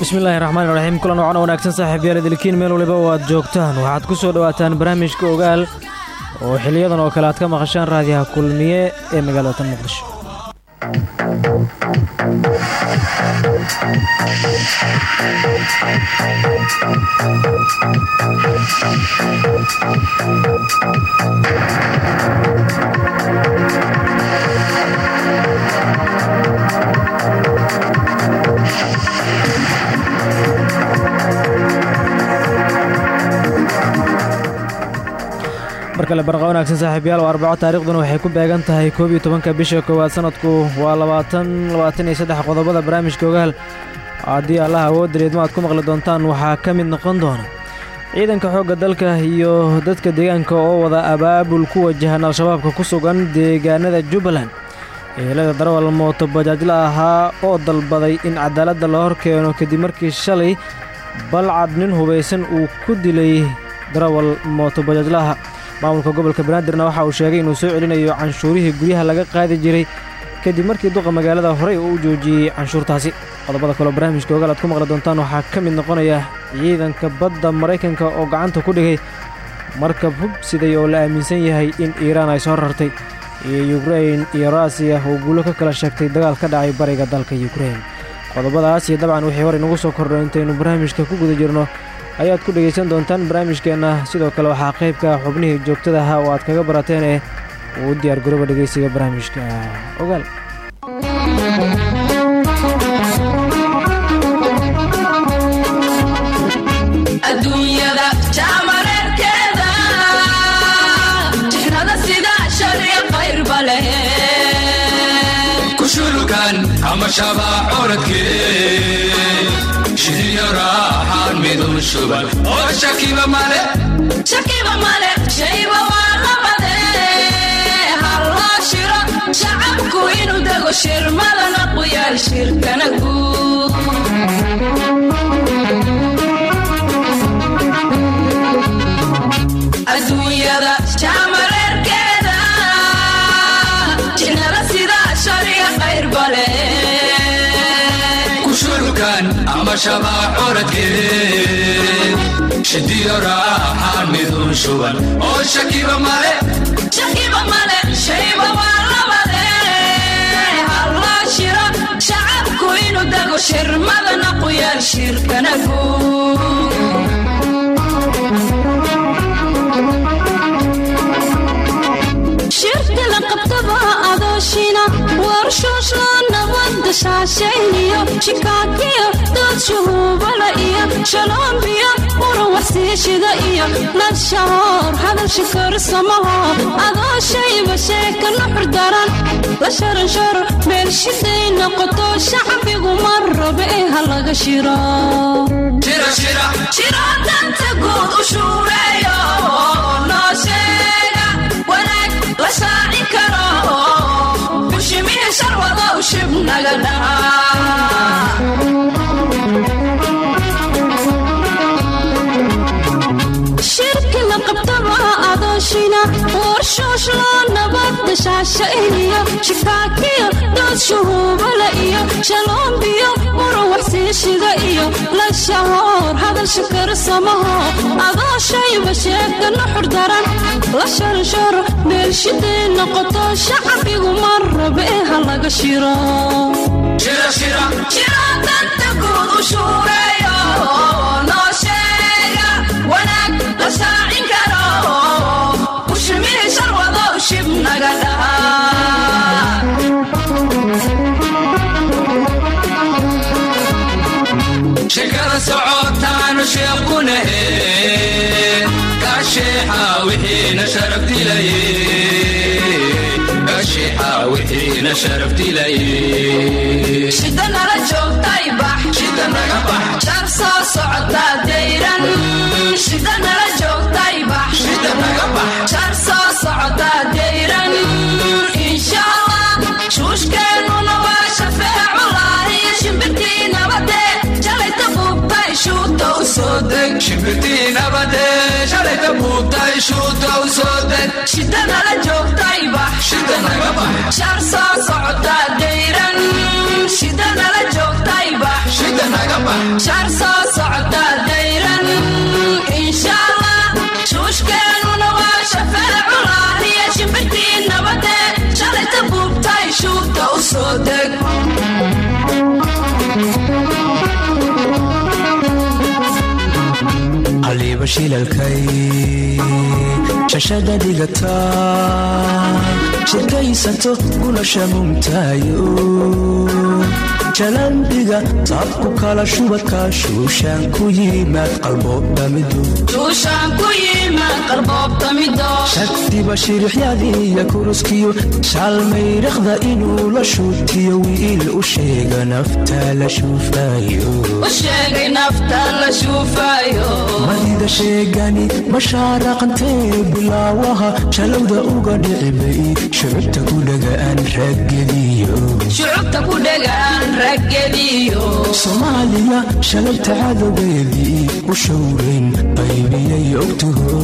bismillahi raxmaan raxiim kulan wacan wanaagsan saaxiibyaal idilkiin meel waliba oo aad joogtaan. Waxaad ku soo dhowaataan barnaamijka ogaal oo xiliyadan oo kale aad ka maqashaan raadiyaha kulmiye ee magaalada muqdisho mar kale barqa wanaagsan saaxiibyaal waa arbaco taariikhduna waxay ku beegan tahay koob iyo bisha koowaad sanadku. Waa labaatan labaatan iyo saddex qodobada barnaamijka ogaal. Haddii allaha awoodda reedmo aad ku maqli doontaan waxaa ka mid noqon doona ciidanka xoogga dalka iyo dadka deegaanka oo wada abaabul ku wajahan al-shabaabka ku sugan deegaanada jubbaland. Eelada darawal mooto bajaajla ahaa oo dalbaday in cadaaladda la hor keeno kadib markii shalay balcad nin hubaysan uu ku dilay darawal mooto bajaajlaha maamulka gobolka banaadirna waxa uu sheegay inuu soo celinayo canshuurihii guryaha laga qaadi jiray kadib markii duqa magaalada horey uu u joojiyey canshuurtaasi. Qodobada kaleo barnaamijka ogaal aad ku maqli doontaan waxaa ka mid noqonaya ciidanka badda maraykanka oo gacanta ku dhigay markab hubsiday oo la aaminsan yahay in iiraan ay soo rartay. Iyo yukrain iyo rusiya oo guulo ka kala sheegtay dagaal ka dhacay bariga dalka yukrain qodobadaas iyo dabcan wixii hor inagu soo kordho intaynu barnaamijka ku guda jirno ayaad ku dhegaysan doontaan barnaamijkeenna. Sidoo kale waxaa qaybka xubnihii joogtada ahaa oo aad kaga barateen ee uu u diyaar garooba dhegaysiga barnaamijka. Ogaal. Adduunyada jaamareerkeeda jihnada shuban oo shakiba male. Shakiba male shayba waa labade halloo shiro shacabku inuu dego shirmadana quyaal shirkana guud adduunyada jaamareerkeeda jihnada sida shariya qayrba leh kushulukan ama shabaa coradkee shidiyo raaxaan midun shuban oo shakiba male shacabku inuu dego shirmadana quyaal shirkana guud la qabtaba adooshina warshooshla nabadda shaashayniyo shikaakiyo dood shuhuubala iyo shaloombiyo muran waxsiishida iyo lashahoor hadalsha korsamaho adooshayba sheeka nuxur daran la sharansharo meelshiday noqoto shacbigu ma rabe ee ha laga shiro shira shira shiro danta guud u shuureeyo noo sheega wanaag la shaaci karo bushimihi sharwadow shib naga dhaha shirki la qabtaba adooshina warshooshlo nabadda shaashayniyo shikaakiyo dood shuhuubala iyo shaloombiyo muran waxsiishida iyo lashahoor hadalsha karsamaho adooshayba sheeka nuxur daran la sharansharo meelshiday noqoto shacbigu ma rabe ee ha laga shiro danta guud u shuureeyo noo sheega wanaag la shaacin karo. Bushimihi sharwadow shib naga dhaha shida nala joogtay bax shar soo socota dayran shida nala joogtay bax وصدق شفتين أبدي شريت موتاي شوتا وصدق شدنا لجوبتاي بح شدنا بح شهر صار صعدا ديرا شدنا لجوبتاي بح شدنا بح شهر صار صعدا ديرا إن شاء الله شوش كان ونواشة فالعلا هي شفتين أبدي شريت موتاي شوتا وصدق haliiba shilalkay shashada dhigata shirkaysato gulasha mumtaayo jalandhiga taabku kala shubadka shuushaan ku yimaad qalboobdhamidu shagtiba shirixyadiiya kuruskiyo shaalmaydhaqda inuu la shuutiyo wiil u sheega nafta la shuufayo madida sheegani mashaaraqantee bilaawaha shalowda uga dhicibay shucubta ku dhagaan raggediyo soomaaliya shalabta cadowgeedii u showrayn qaybiyay ogtaho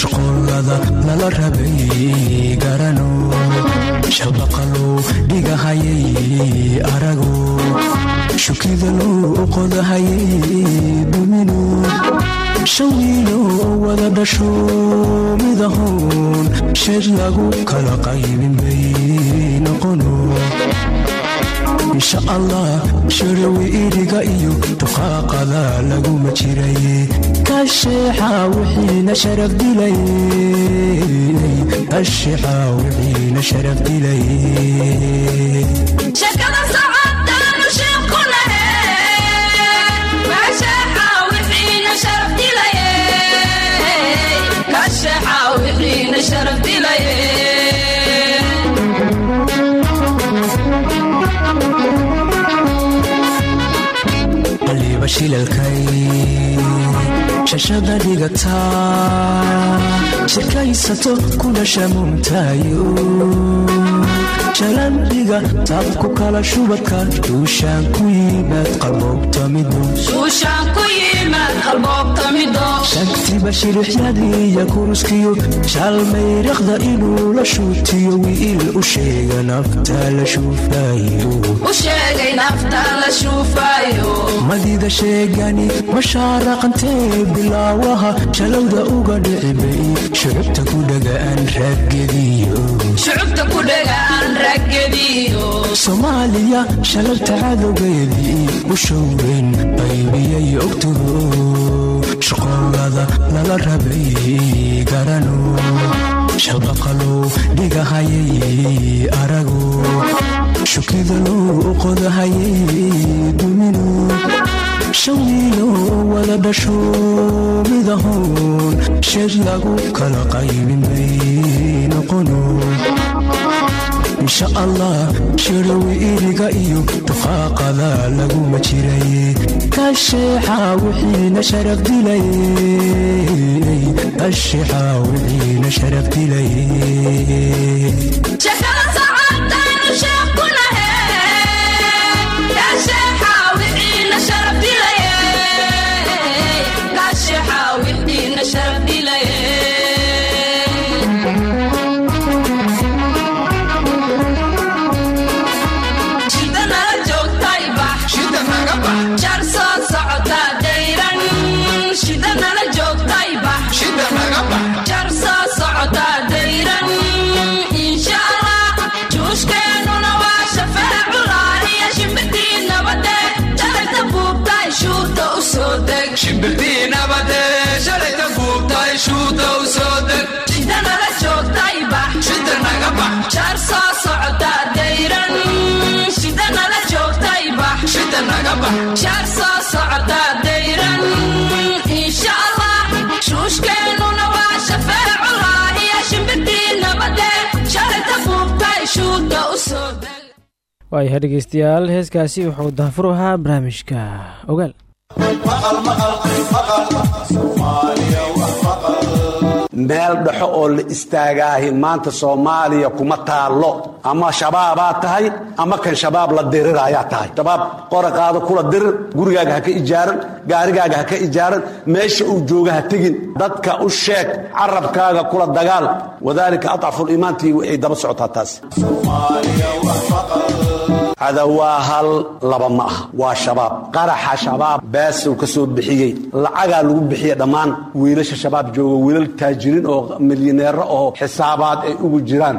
shaqoolada lala rabay garano shabaqaluu dhigahayay arago shukida loo qodahayay dumino shawiilo wada dhasho midahoon sheed lagu kala qaybin bay noqono insha allah shirawi iriga iyo duqaaqada laguma jiray dilay kasheexa wixiina sharaf dilay shilalkay shashada dhigata shirkaysato ku dhasha mumtaayo jalandhiga taabku kala shubadka duushaan ku yimaad qalboobta shagtiba shirixyadiiya kuruskiyo shaalmayraqda inuu la shuutiyo wiil u sheega nafta la shuufayo u sheegay nafta la shuufayo madida sheegani mashaaraqantee bilaawaha shalowda uga dhicibay shucubta ku dhagaan raggediyo soomaaliya shalabta cadowgeedii u showrayn qaybiyay ogtaho shaqoolada lala rabay garano shabaqaluu dhigahayay arago shukida loo qodahayay dumino shawiilo wada dhasho midahoon sheed lagu kala qaybin bay insha allah shirawi iriga iyo duqaaqada laguma jiray kasheexa wixiina sharaf dilay waayahay dhegeystayaal heeskaasi wuxuu daafur ahaa barnaamijka ogaal meel dhexo oo la istaagaahi maanta soomaaliya kuma taallo. Ama shabaabaa tahay ama kan shabaab la diriraayaa tahay. Shabaab qora qaado kula dirir gurigaaga ha ka ijaaran gaarigaaga ha ka ijaaran meesha uu jooga ha tegin. Dadka u sheeg carabkaaga kula dagaal. Wadaalika adcafuliimaantii waxay daba socotaa taas cadawaa hal laba ma aha waa shabaab. Qaraxa shabaab baasow ka soo bixiyey. Lacagaa lagu bixiya dhammaan wiilasha shabaab jooga. Wiilal taajiriin oo milyaneero oo xisaabaad ay ugu jiraan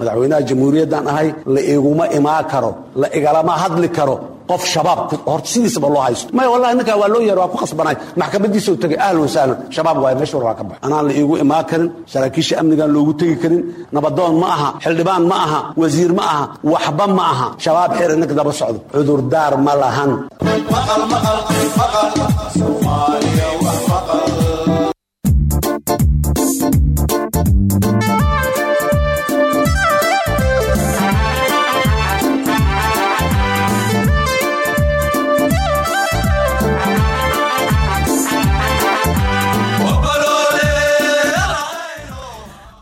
madaxweynaha jamhuuriyaddan ahay la iguma imaan karo la igalama hadli karo qof shabaab sidiisaba loo haysto. Maya wallahi ninkaa waa loo yeer waa ku qasbanay maxkamadiisa u tegay ahlan wasahlan shabaab waaye meesha war waa ka bax anaan la iigu imaan karin saraakiisha amnigaan loogu tegi karin nabadoon ma aha xildhibaan ma aha wasiir ma aha waxba ma aha. Shabaab xira ninka daba socdo cudurdaar ma lahan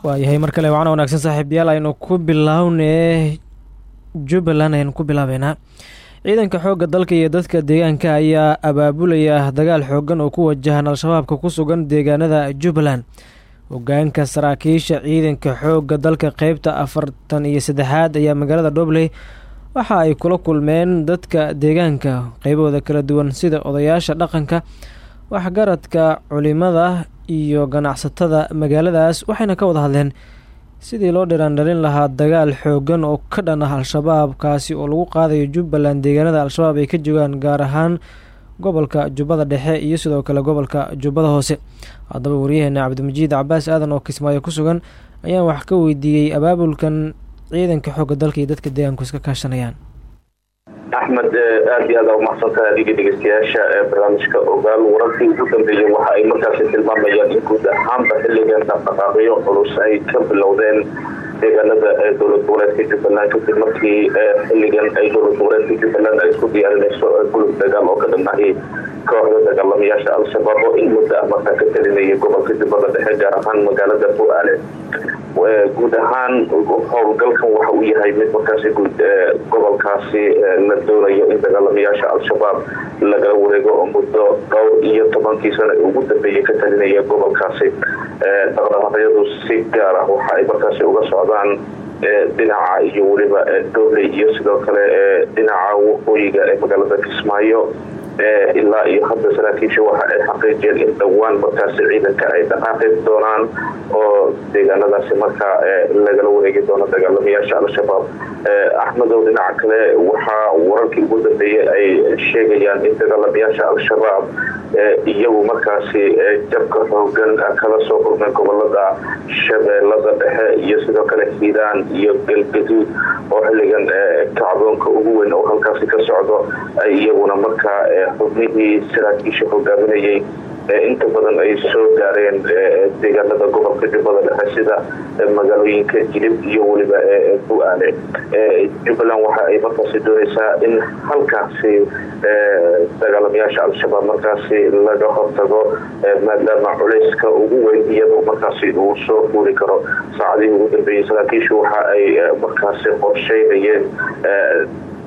waayahay mar kale wacana wanaagsan saaxiibayaal aynu ku bilownee jubbaland aynu ku bilaabeynaa. Ciidanka xoogga dalka iyo dadka deegaanka ayaa abaabulaya dagaal xoogan oo ku wajahan al-shabaabka ku sugan deegaanada jubbaland. Hogaanka saraakiisha ciidanka xoogga dalka qeybta afartan iyo saddexaad ayaa magaalada dhobley waxa ay kula kulmeen dadka deegaanka. Qeybahooda kala duwan sida odayaasha dhaqanka waxgaradka culimada iyo ganacsatada magaaladaas waxayna ka wada hadleen sidii loo dhiraandhalin lahaa dagaal xoogan oo ka dhan ah al-shabaab kaasi oo lagu qaadayo jubbaland deegaanada al-shabaab ay ka joogaan gaar ahaan gobolka jubbada dhexe iyo sidoo kale gobolka jubbada hoose. Haddaba waryaheena cabdimajiid cabaas aadan oo kismaayo ku sugan ayaan wax ka weydiiyey abaabulkan ciidanka xoogga dalka iyo dadka deegaanku iska kaashanayaan axmed aada iyo aada umahadsantahay adiga dhegeystayaasha barnaamijka ogaal. Wararkii ugu dambeeyey waxa ay markaasi tilmaamayaan in guud ahaanba xilligan dhaqdhaqaaqyo culus ay ka bilowdeen deegaanada dowlad goboleedka jubbaland kadib markii xilligan ay dowlad goboleedka jubbaland ay isku diyaarinayso gulub dagaal oo ka dhannahay kooxda dagaalamayaasha al-shabaab oo in muddo ah markaa ka talinayay gobolka jubbada dhexe gaar ahaan magaalada fu-aale guud ahaan howlgalkan waxa uu yahay mid markaasi guud gobolkaasi la doonayo in dagaalamayaasha al-shabaab lagala wareego oo muddo dhowr iyo tobankii sano ugu dambeeyay ka talinaya gobolkaasi. Dhaqdhaqaaqyadu si gaar ah waxa ay markaasi uga socdaan dhinaca iyo weliba dobley iyo sidoo kale dhinaca waqooyiga ee magaalada kismaayo ilaa iyo hadda saraakiisha waxa ay xaqiijiyeen in dhowaan markaasi ciidanka ay dhaqaaqi doonaan oo deegaanadaasi markaa lagala wareegi doono dagaalamayaasha al-shabaab. Axmedow dhinaca kale waxaa wararkii ugu dambeeyey ay sheegayaan in dagaalamayaasha al-shabaab iyagu markaasi jabka xoogan kala soo kulmeen gobollada shabeellada dhexe iyo sidoo kale hiiraan iyo galgaduud oo xilligan kacdoonka ugu weyn oo halkaasi ka socdo ay iyaguna markaa xubnihii saraakiisha hogaaminayay inta badan ay soo gaareen deegaanada gobolka jubbada dhexe sida magaalooyinka jilib iyo weliba bu-aale jubbaland waxa ay markaasi doonaysaa in halkaasi dagaalamayaasha al-shabaab markaasi laga hortago maadaama culayska ugu weyn iyadoo markaasi uu soo fuuli karo. Saacadihii ugu dambeeyey saraakiishu waxa ay markaasi qorsheynayeen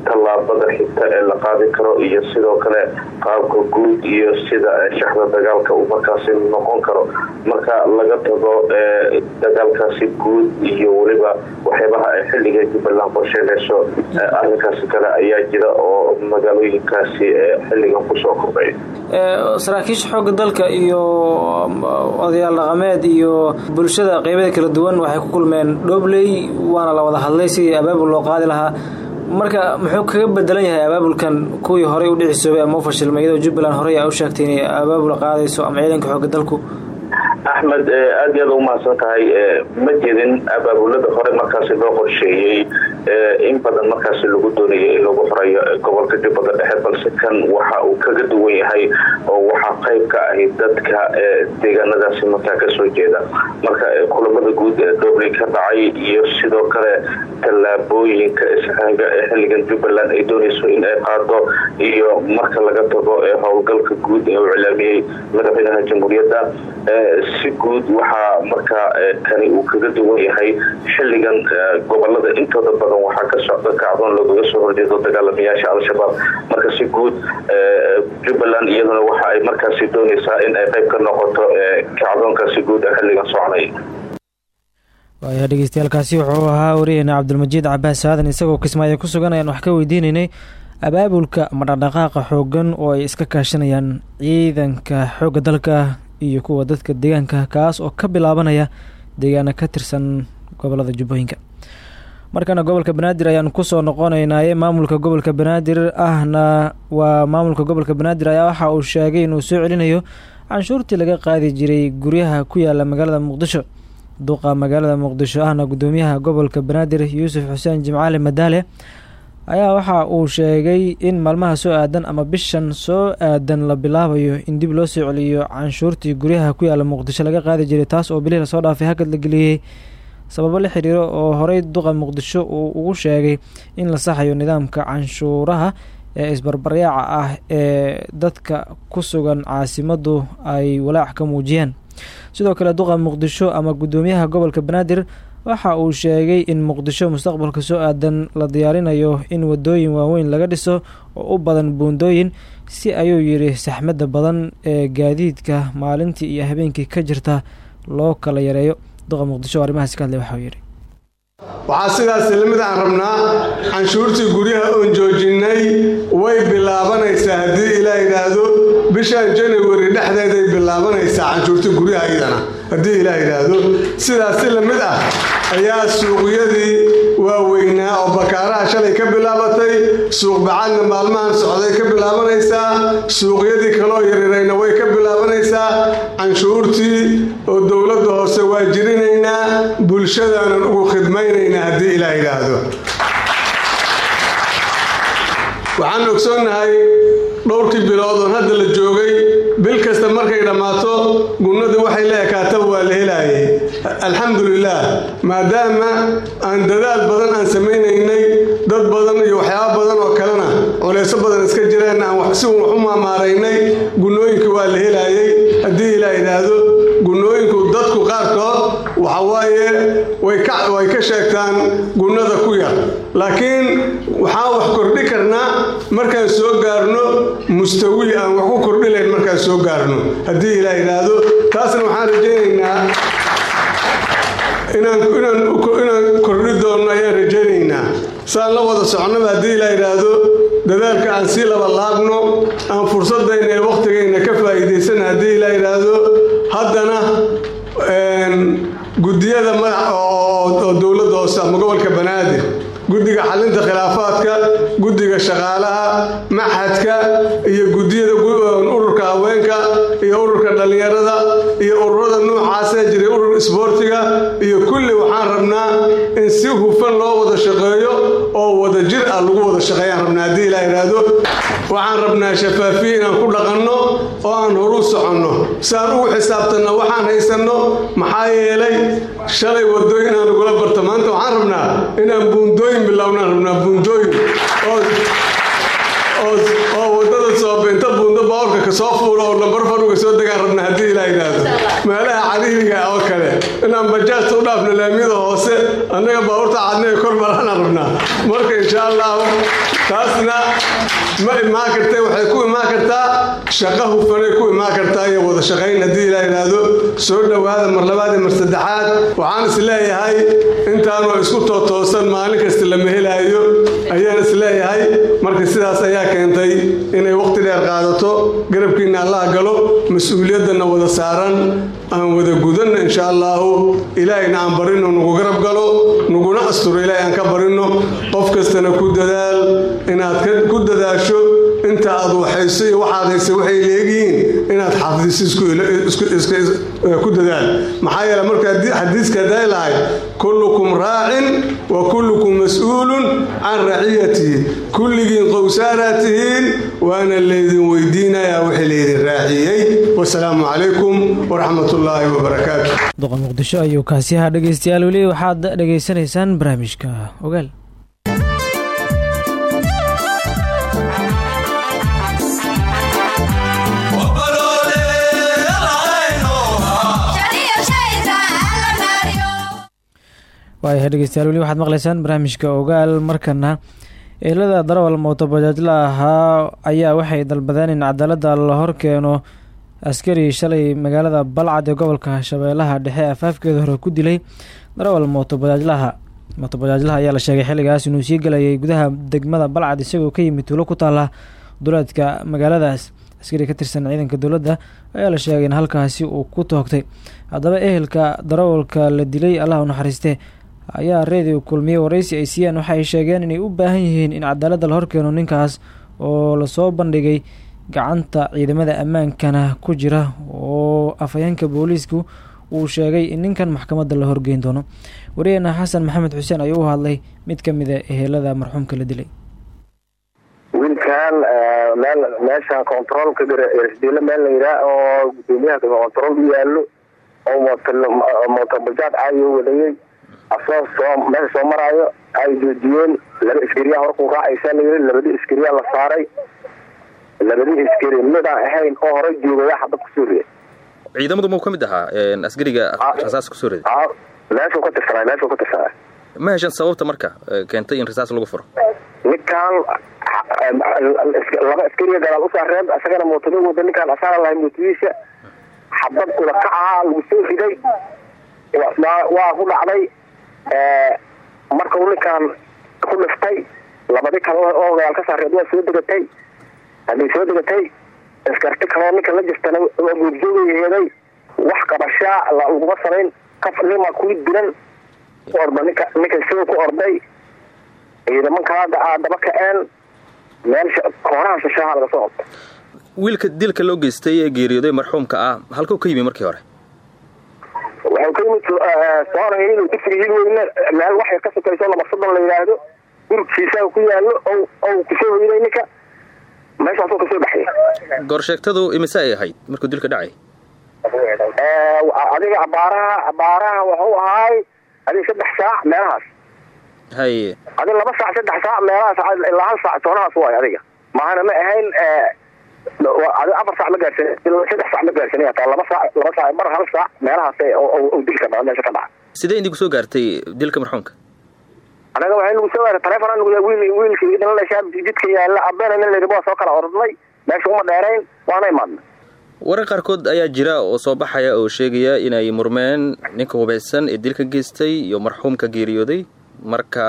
tallaabada xigta ee la qaadi karo iyo sidoo kale qaabka guud iyo sida shaxda dagaalka uu markaasi noqon karo. Marka laga tago dagaalkaasi guud iyo weliba waxyaabaha ay xilliga jubbaland qorsheynayso arrinkaasi kale ayaa jira oo magaalooyinkaasi xilligan ku soo kordhay. Saraakiisha xoogga dalka iyo odayaal dhaqameed iyo bulshada qeybada kala duwan waxay ku kulmeen dhobley waana la wada hadlay sidii abaabul loo qaadi lahaa. Marka muxuu kaga bedelan yahay abaabulkan kuwii horey u dhicisoobay ama u fashilmay iyadoo jubbaland horey a u sheegtay inay abaabul qaadayso ama ciidanka xoogga dalku. Axmed iyo aad u mahadsan tahay ma jirin abaabulada hore markaasi loo qorsheeyey in badan markaasi lagu doonayay in lagu xoreeyo gobolka jubbada dhexe balse kan waxa uu kaga duwan yahay oo waxaa qayb ka ahi dadka deegaanadaasi markaa ka soo jeeda. Marka kulamada guud ee dobley ka dhacay iyo sidoo kale tallaabooyinka isxaaga ee xilligan jubbaland ay doonayso in ay qaado iyo marka laga tago ee howlgalka guud ee uu cilaamiyey madaxweynaha jamhuuriyadda si guud waxaa markaa kani uu kaga duwan yahay xilligan gobollada intooda badan waxaa ka socda kacdoon loogaga soo horjeedo dagaalamayaasha al-shabaab marka si guud jubbaland iyaduna waxa ay markaasi doonaysaa in ay qayb ka noqoto kacdoonkaasi guud ee xilligan soconay waaya dhegeystayaaalkaasi wuxuu ahaa wariyeena cabdulmajiid cabaas aadan isagoo kismaayo ku sugan ayaan wax ka weydiinaynay abaabulka ama xoogan oo ay iska kaashanayaan ciidanka xoogga dalka iyo kuwa dadka deegaanka kaas oo ka bilaabanaya deegaana ka tirsan gobollada jubbooyinka markana gobolka banaadir ayaan ku soo noqonaynaaye maamulka gobolka banaadir ahna waa maamulka gobolka banaadir ayaa waxa uu sheegay inuu soo celinayo canshuurtii laga qaadi jiray guryaha ku yaalla magaalada muqdisho. Duqa magaalada muqdisho ahna gudoomiyaha gobolka banaadir yuusuf xuseen jimcaali madaale ayaa waxa uu sheegay in maalmaha soo aadan ama bishan soo aadan la bilaabayo in dib loo soo celiyo canshuurtii guryaha ku yaalla muqdisho laga qaadi jiray taas oo bilihii la soo dhaafay hakad la geliyey sababo la xiriiro oo horey duqa muqdisho uu ugu sheegay in la saxayo nidaamka canshuuraha ee isbarbaryaaca ah ee dadka ku sugan caasimadu ay walaac ka muujiyeen. Sidoo kale duqa muqdisho ama gudoomiyaha gobolka banaadir waxa uu sheegay in muqdisho mustaqbalka soo aadan la diyaarinayo in wadooyin waaweyn laga dhiso oo u badan buundooyin si ayuu yidhi saxmadda badan ee gaadiidka maalintii iyo habeenkii ka jirta loo kala yareeyo duqa muqdisho arrimahaas ka hadlay waxauu yidhi. Waxaa sidaas la mid aan rabnaa canshuurtii guryaha oon joojinnay way bilaabanaysaa haddii ilaa yidhaahdo bishan janawari dhexdeeday bilaabanaysaa canshuurtii guryaha iyadana. Haddii ilaa yidhaahdo sidaas si la mid ah ayaa suuqyadii waaweynaa oo bakaaraha shalay ka bilaabatay suuq bacadna maalmahan socday ka bilaabanaysaa suuqyadii kaloo yarirayna way ka bilaabanaysaa canshuurtii oo dowladda hoose waa jirinaynaa bulshadaanan ugu khidmaynaynaa haddii ilaa yidhaahdo. Waxaan ogsoonnahay dhowrkii bilood hadda la joogay bil kasta markay dhammaato gunnadu waxay la ekaataba waa la helaayay alxamdulilaah maadaama aan dadaal badan aan samaynaynay dad badan iyo waxyaabo badan oo kalena culayso badan iska jireen aan si wax u maamaaraynay gunnooyinka waa la helaayay haddii ilaa dadku qaarkood waxa waaye way ka sheegtaan gunnada ku yar. Laakiin waxaan wax kordhi karnaa markaan soo gaarno mustawi aan wax ku kordhi layn markaan soo gaarno. Haddii ilaa yidhaahdo taasna waxaan rajaynaynaa. Inaan kordhi doonno ayaan rajaynaynaa. Saan la wada socnaba haddii ilaa yidhaahdo dadaalka aan sii laba laabno aan fursadayna ee wakhtigayna ka faa'iidaysana haddii ilaa yidhaahdo haddana guddiyada madax oo dowladda hoose ama gobolka banaadir guddiga xalinta khilaafaadka guddiga shaqaalaha maxadka iyo iyo ururka dhallinyarada iyo ururada noocaasee jiray urur isboortiga iyo kulli waxaan rabnaa in si hufan loo wada shaqeeyo oo wada jir ah lagu wada shaqeeyaan rabnaa haddii ilaa yidhaahdo waxaan rabnaa shafaafiye inaan ku dhaqanno oo aan horu soconno. Siaan ugu xisaabtanno waxaan haysanno maxaa yeelay shalay wadooyin aan ugula barto. Maanta waxaan rabnaa inaan buundooyin bilownaan rabnaa buundooyin. Oo waddada soobeynta buundo baawrka ka soo fuulo oo lambar faruga soo degaan rabna haddii ilaa yidhaahdo meelaha cariiriga oo kale. Inaan bajaajta u dhaafno laamiyada hoose annaga baawurta cadna kor maraanaan rabnaa marka insha allahu taasna ma imaan kartee waxay ku imaan kartaa shaqa hufanay ku imaan kartaa iyo wada shaqayn haddii ilaa yidhaahdo soo dhowaada mar labaad iyo mar saddexaad waxaan is leeyahay intaanoo isku tootoosan maalin kasta lama helaayo ayaan is leeyahay. Marka sidaas ayaa keentay inay waqti dheer qaadato garabkiinna allaha galo mas'uuliyaddanna wada saaran aan wada gudanno insha allaahu ilaahayna aan barinno nugu garab galo nuguna asturo ilaahay aan ka barinno qof kastana ku dadaal inaad ku dadaasho inta aad waxayso iyo waxaad haysa waxay leegyihiin inaad xafdiso ku dadaal. Maxaa yeele marka xadiiska haday lahay kullukum raacin wa kullukum mas'uulun can raciyatihi. Kulligiin qowsaanaad tihiin waana laydin weydiinayaa wixii laydin raaciyey. Wasalaamu calaykum waraxmat ullaahi wabarakaatu muqdisho ayuu kaasiyaha dhegeystayaal weli. Waxaad dhegeysanaysaan barnaamijka ogaal waayahay dhegeystayaal weli waxaad maqlaysaan barnaamijka ogaal. Markana eelada darawal mootobajaajla ahaa ayaa waxay dalbadeen in cadaalada la horkeeno askari shalay magaalada balcad ee gobolka shabeellaha dhexe afaafkeeda hore ku dilay darawal mootobajaajlaha. Mootobajaajlaha ayaa la sheegay xilligaas inuu sii galayay gudaha degmada balcad isagoo ka yimid tuulo ku taala duleedka magaaladaas. Askari ka tirsan ciidanka dowladda ayaa la sheegay in halkaasi uu ku toogtay. Haddaba ehelka darawalka la dilay allah u ayaa reediyo kulmiye waraysi ay siiyeen waxa ay sheegeen inay u baahan yihiin in cadaaladda la horkeeno ninkaas oo la soo bandhigay gacanta ciidamada ammaankana ku jira oo afhayeenka booliisku uu sheegay in ninkan maxkamadda la horgeyn doono. Wariyeenna xasan maxamed xuseen ayuu u hadlay mid ka mid a ehelada marxuumka la dilay. Wiilkan meel meesha controolka rsdilo meel la yidhaah oo gudoomiyaha control u yaalo oo mootobajaad caayo wadayey asoo soo meesha soo maraayo ay joojiyeen. Laba iskariya horkuu raacaysa layiri labadii iskariya la saaray. Labadii iskari midaan ahayn oo hore joogaya xabad ku soo riday. Ciidamadu muu ka mid ahaa askariga rasaas ku soo riday? Meeshuu ka tirsanay meeshuu ka tirsanay ma heshan sababta marka keentay in rasaas lagu furo? Ninkaan laba askariga gadaal u saareen isagana mootada wada ninkaan asaara lahay mootadiisa xabad udakac ahaa lagu soo riday. Waa ku dhacday marka uu ninkaan ku dhiftay labadi kale oo gadaal ka saareed waa soo degatay hadday soo degatay iskarti kaloo ninka la jirtana waa goorjoogayeeday wax qabashaa laguma samayn kaf nima kuwi diran ku orda ninka ninka sidoo ku orday ciidaman kala daba kaceen meel koonaha shashaha laga soo qabta wiilka dilka loo geystay ee geeriyooday marxuumka ah halkuu ka yimi markii hore waxau ka yimid soona inuu dugsiga hilweyne meel waxay ka sokayso nabarsadan la yidhaahdo gurigkiisa ku yaalo o ku soo hoyday ninka meeshaasoo ka soo baxay goorsheegtadu imise ay ahayd markuu dilka dhacay? Adiga abaaraha abaaraha waxuu ahaay adiga saddex saac meelahaas. Haye adi laba saac saddex saac meelahaas ilaa hal saac toonahaas waay adiga. Maahana ma ahayn adi afar saac ma gaarsan saddex saac ma gaarsanay hataa laba saac laba saac mar hal saac meelahaas dilka dhaca meesha ka dhaca sidee indigu soo gaartay dilka marxuumka anaga waxay nagu soo gaartay taleefon wiil wiilkii idin lashaa jidka yaalla abeen nin layidhi waa soo kala ordnay meesha uma dheerayn waana imaadna warar qaarkood ayaa jira oo soo baxaya oo sheegaya inay murmeen ninka hubaysan ee dilka geystay iyo marxuumka geeriyooday. Marka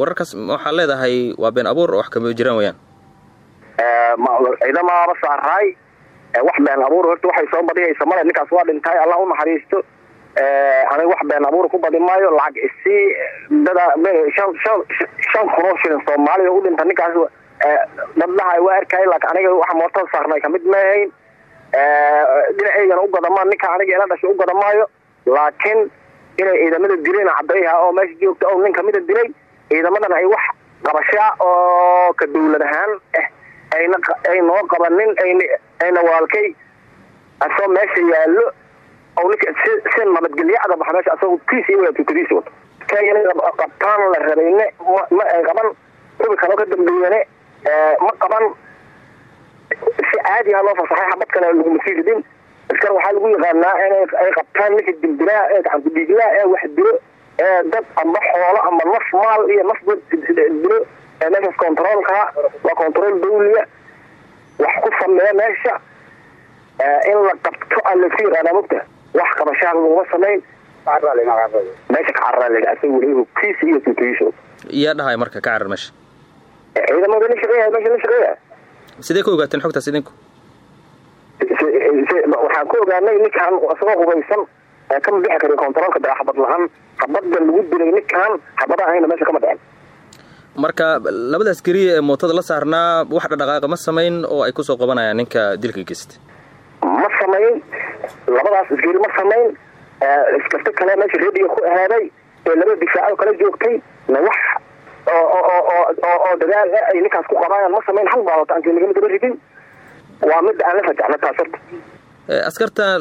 wararkaas waxaa leedahay waa been abuur oo wax kama jiraan wayaan ciidamaaba saaraay wax been abuur horta waxay soo badiyaysa. Male ninkaas waa dhintay allah u naxariisto. Aniga wax been abuur ku badi maayo lacag isii shan kunoo shilin soomaaliya u dhinta. Ninkaas dadhaha waa arkay laakiin aniga waxa mootada saarnay ka mid maahayn dhinaceygana u gadamaa ninka aniga ila dhashay u gadamaayo laakiin inay ciidamada dilayna cadayha oo meesha joogta oo nin kamida dilay ciidamadan ay wax qabashaa oo ka dawlad ahaan eh ayna ay noo qabanin ayna waalkay asoo meesha ninka si nabadgelyacda baxa meesha asagoo kiisi wada tukadiisi wato qabtaan la rabayne ma ay qaban rubi kaloo ka dambeeyane ma qaban si caadi ah loo fasaxay xabad kale laguma sii ridin askar waxaa lagu yaqaanaa inay ay qabtaan ninka dimbilaa ee gacankudiiglaa ee wax dilo ee dad amba xoolo amba naf maal iyo naf dilo ee meeshaas controolkaa waa control dawliya wax ku sameeya meesha in la qabto a lasu yaqaanaa mogta wax qabashaa laguma samayn meesha ka la hubkiisa iyo tuutayisho yaa dhahay marka ka carar meesha? Ciidamada la shaqeeya meesha la shaqeeya. Sidee ka ogaateen xogtaas idinku waxaan ku ogaanay ninkaan isagoo hubaysan kama bixi kari controolka daa xabad la'aan xabadda lagu dilay ninkaan xabada ahayna meesha kama dhicin marka labada askariya ee mootada la saarnaa wax dhadhaqaaqa ma samayn oo ay ku soo qabanayaan ninka dilka geystay. Labadaas isgeri ma samayn. Iskarto kale meesha reediga ku ahaaday ee laba difaacoo kala joogtay na wax oo oo oo oo oo dadaal ay ninkaas ku qabaayaan ma samayn. Hal baalota aanti lagama daba ridin. Waa mid aan la rajacno taas horta. Eh, askartan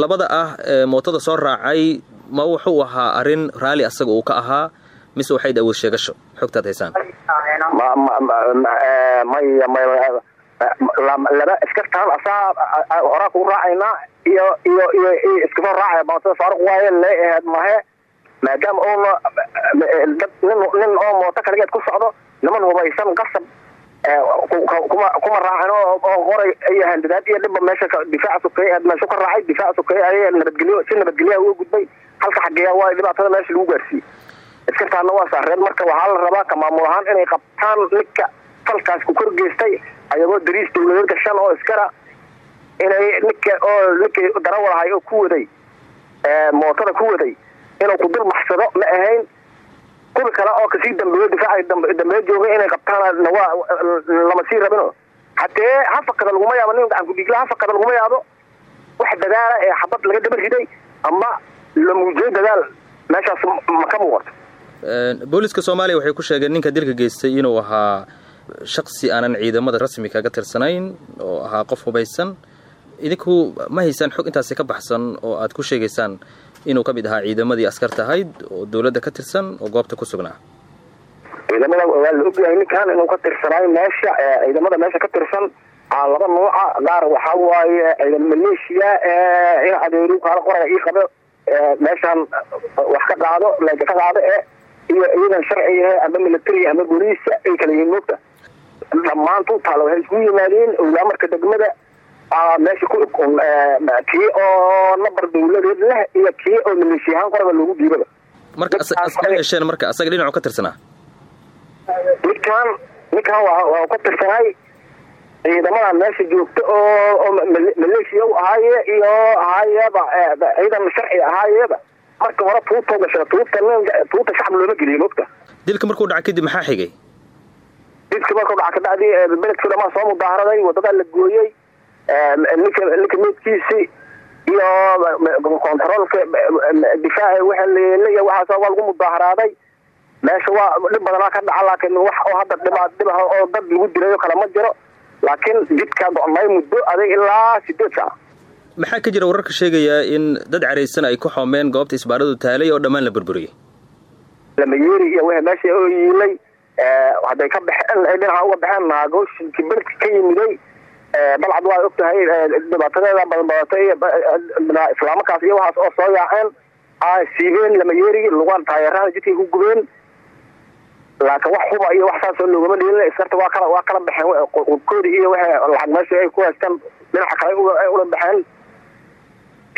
labada ah ee mootada soo raacay ma wuxuu ahaa arrin raalli asaga uu ka ahaa mise waxayd awood sheegasho? Xogtaad haysaan. Eh, laba iskartaan asaa horaa ku raacaynaa iyo iyo iyo iskasoo raacaya mootada faaruq waaye lee mahe maadaama uuna dad nin nin oo mooto kaligeed ku socdo niman hubaysan qasab eh, ku- ku- kuma kuma raacin oo qoray iyo handadaad iyo dhibba meesha difaaca sokeeye meesha ka raacay difaaca sokeeye ayay nabadgelyo si nabadgelyaha uga gudbay halka xageeya waa dhibaatada meesha lagu gaarsiiyey iskartaana waa saareen marka waxaa la rabaa ka maamul ahaan inay qabtaan ninka falkaas ku kor geystay ayagoo dariis dowladeed gashan oo iskara inay ninka oo ninkii darawalahay oo ku waday ee, mootada ku waday inuu ku dul baxsado ma ahayn kuwi kale oo ka sii dambeeyo difaaca dambe- dambeeyo joogay inay qabtaan lama sii rabino hatee hafakada laguma yaabo nin gacan kudhiigla hafakada laguma yaabo wax dadaala ee xabad laga daba riday ama la muujiyo dadaal meeshaas ma ka muuqato. Eh, booliska soomaaliya waxay ku sheegeen ninka dilka geystay inuu ahaa shaqsi aanan ciidamada rasmi kaga tirsanayn oo ahaa qof hubaysan. Idinku ma haysaan xog intaasi ka baxsan oo aad ku sheegaysaan inuu ka mid ahaa ciidamadii askarta ahayd oo dowladda ka tirsan oo goobta ku sugnaa. Ciidamada waa la ogyahay ninkan inuu ka tirsanaayo meesha ee, ciidamada meesha ka tirsan aa laba nuuca qaar waxaa waaye ciidan maleeshiya ee, in adeeru kaala qoraga ii qabo ee, meeshaan wax ka qaado leega ka qaado ee iyo ciidan sharci ah ama military ama booliisa ay kala yihiin moogta dhammaantu taala waxay isku yimaadeen owlaamarka degmada. Aa meesha ku og un, ee, kii oo nabar dowladeed leh iyo kii oo maleeshiyahaan qoraga loogu diibaba. Marka yeesheen marka asaga dhinacu ka tirsanaa? Ninkan waa ka tirsanay. Ciidamada meesha joogta oo oo mal- maleeshiya u ahaaye iyo ahaayeba eh, ciidan sharci ahaayeba marka hore tuutoo gashada tuuta nin tuuta shacab looma geliyo mogta dilka markuu dhaca kadib maxaa xigay? Didka markuu dhaca ka dhacdi eh, beledkii dhamaa soo mudaaharaday wadadaa la gooyey eh, ninka ninka meydkiisi iyo kontaroolka difaaca waxa la yeelay iyo waxaas waa lagu mudaaharaaday meesha waa dhib badanaa ka dhaca laakiin wax oo hadda dhiba dhib ah oo dad lagu dirayo kale ma jiro. Laakiin jidkaa go-nay muddo adag ilaa sideed saac maxaa ka jira wararka sheegaya in dad caraysan ay ku xoomeen goobta isbaaradu taalay oo dhammaan la burburiyey? Lamayeeri iyo wixii meesha oo yiilay eh, hadday ka baxeen ay dhinaca uga baxeen naagooshikii beledka ka yimiday eh, balcad waa og tahay eh, dhibaatadeeda badanbadatay iyo islaamakaas iyo waxaas oo soo yaaceen. Aa siibeen lamayeerigi lugaan taayarada jidkay ku gubeen. Laakiin wax huba iyo wax saasoo loogama dheelin iskarta waa kala waa kala baxeen qubkoodi iyo waxay lacag meesha ay ku haystaan dhinaca kale ula baxeen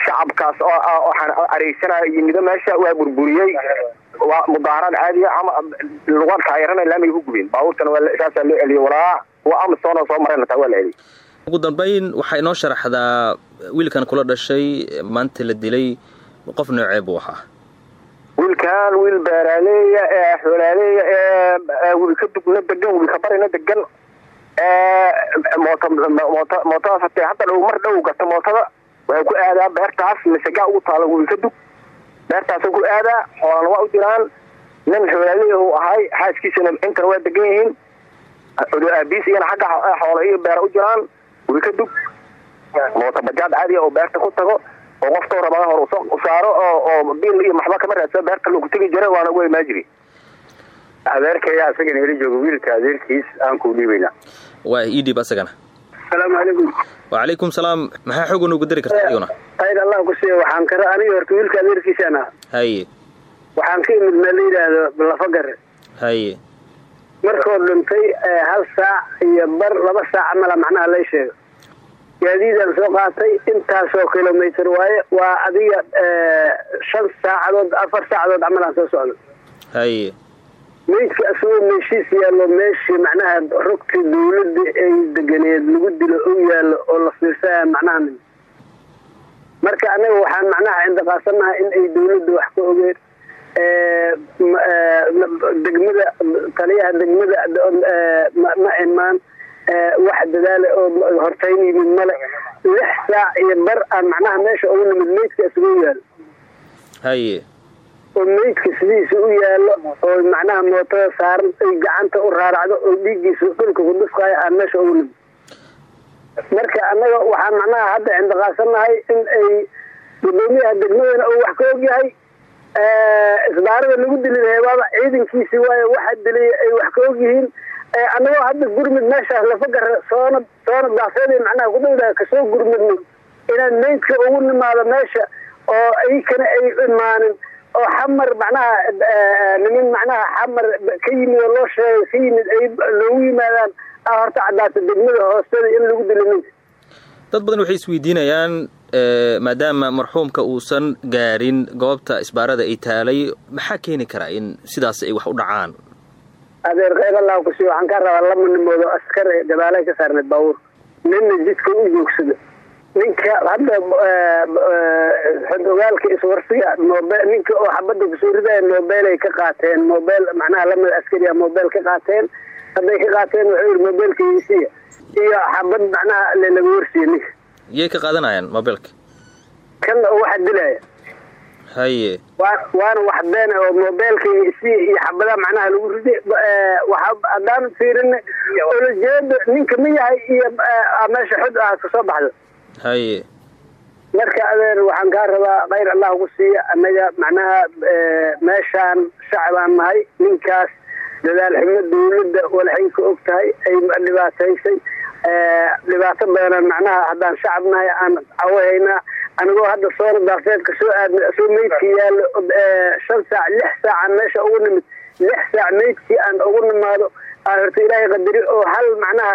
shacabkaas oo xan- oo areysanaya yimido meesha waa burburiyey waa mudaaharaad caadiya ama lugaan taayarana laamiga ku gubeen baabuurtana saasaa loo celiyey walaa amazon oo soo mareen taa waa la celiyey ugu dambayn waxaa inoo sharaxdaa wiilkan kula dhashay maanta la dilay qof noocee buu ahaa wiilkan wiil beeraaleeya ee xoolaaleeya ee ee wiilka dugna degan wiilka barina degan mooto mooto mootodaas hatee hadda mar dhow gata mootada waxay ku aadaa beertaas misagaa ugu taala wiilka dug beertaasay ku aadaa xoolana waa u jiraan. Nin xoolaaleeya uu ahay xaaskiisana intana waa degan yihiin. Aabiis iyana xagga xoola iyo beera u jiraan. Wiilka dug mooto bajaad caadiya oo beerta ku tago oo qoftoo rabaa hore u soo u saaro oo bil iyo maxba kama raadsado beerta lagu tegi jiray waana uga imaan jiri. Adeerkaya asagana heli jooga wiilka adeerkiis aan kuu dhiibaynaa waa ii dhiib asagana wacalaykum salaam. Maxaa xooga nuugu dari karta adiguna ayad allah ku siiya waxaan kara aniga horta wiilka adeerkiisaan ah haye waxaan ka imid meel la yidhaahdo lafagare haye markuu dhintay eh, hal saac iyo bar laba saac mala macnaha lay sheego. Gaadiidaan soo qaatay intaasoo kilomitr waaye waa adiga eh, shan saacadood afar saacadood camalaan soo socdo. Haye meydka asagoo meeshiis yaallo meeshii macnaha rugtii dawladda ay deganeed lagu dilo u yaallo oo la fiirsaya macnaha marka anaga waxaan macnaha cindiqaasanaha in ay dawladda wax ka ogeen Eh, eh, degmada taliyaha degmada eh, ma ma imaan wax dadaale oo hortayn yimid male. Lix saac iyo bar aan macnaha meesha ugu nimid meydka isugu yaalo haye oo meydka sidiisa u yaalo oo macnaha mootada saaran ay gacanta u raaracdo oo dhiiggiisa dhulka ku dhufkaayo aan meesha ugu nimid marka annaga waxaan macnaha hadda cindiqaasanahay in ay gudoomiyaha degmadana uu wax ka ogyahay isbaarada lagu dilin heebaaba ciidankiisi waaye waxa dilay ay wax ka ogyihiin annagoo hadda gurmud meeshaas lafagara soona soona daafeeda macnaha ku dhowdaha ka soo gurmudno inaan meydka ugu nimaado meesha oo ikana ay imaanin oo xamar macnaha nimin macnaha xamar ka yimid oo loo sheegay ka yimid ay loogu yimaadaan a horta caddaata degmada hoosteeda in lagu dilo meydka dad badan waxay isweydiinayaan maadaama marxuumka uusan gaarin goobta isbaarada ay taalay maxaa keeni karaa in sidaas ay wax u dhacaan? Adeer qayb allah kusi waxaan ka rabaa lama nimoodo askar gadaalay ka saarneed baabuur. Ninna jidka u joogsado ninka hadda xod ogaalka iswarsiga mobe ninka oo xabadda ku soo ridaya mobeelay ka qaateen mobel macnaha lamida askariya mobel ka qaateen hadday ka qaateen wuxuu yidhi mobeelkaysiya iyo xabad macnaha laga warsiiye ninka yay ka qaadanayaan mobeelka kan waxa dilaya haye. Wa waana wax been oo mobeelkayga isi iyo xabadaha macnaha lagu riday waxa haddaan fiirin ulajeeda ninka ma yahay iyo meesha xod ah ka soo baxda haye marka adeer waxaan kaa rabaa kayr allah ku siiya annaga macnaha meeshaan shacbaan nahay ninkaas dadaal xumo dawladda walaxay ka og tahay ay dhibaataysay dhibaato badanaan macnaha haddaan shacab nahay aan cawahaynaa anigoo hadda soona daafeedka soo aadna soo meydka yaallo shan saac lix saacaan meesha ugu nimid lix saac meydkii aan ugu nimaado horta ilaahay qadari oo hal macnaha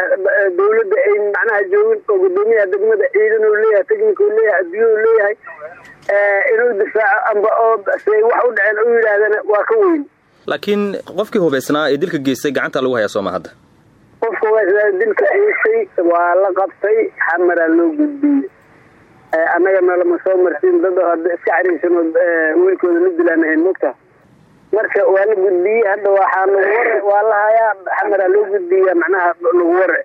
dawladda ay macnaha joogin oo gudoomiyaha degmada ciidan uu leeyahay technica uu leeyahay adduunya uu leeyahay inuu difaaco amba oo say wax u dhaceen u yidhaahdana waa ka weyn. Laakiin qofkii hubaysnaa ee dilka geystay gacanta lagu hayaa sooma hadda? Qofka waa dilka geystay waa la qabtay xamaraa loo gudbiyey annaga nalama soo marsiin dad hadda iska cariisan oo wiilkooda la dilaan ahayn mogta marka waa la gudbiyey hadda waxaa nagu ware waa la hayaa xamaraa loo gudbiya macnaha nagu ware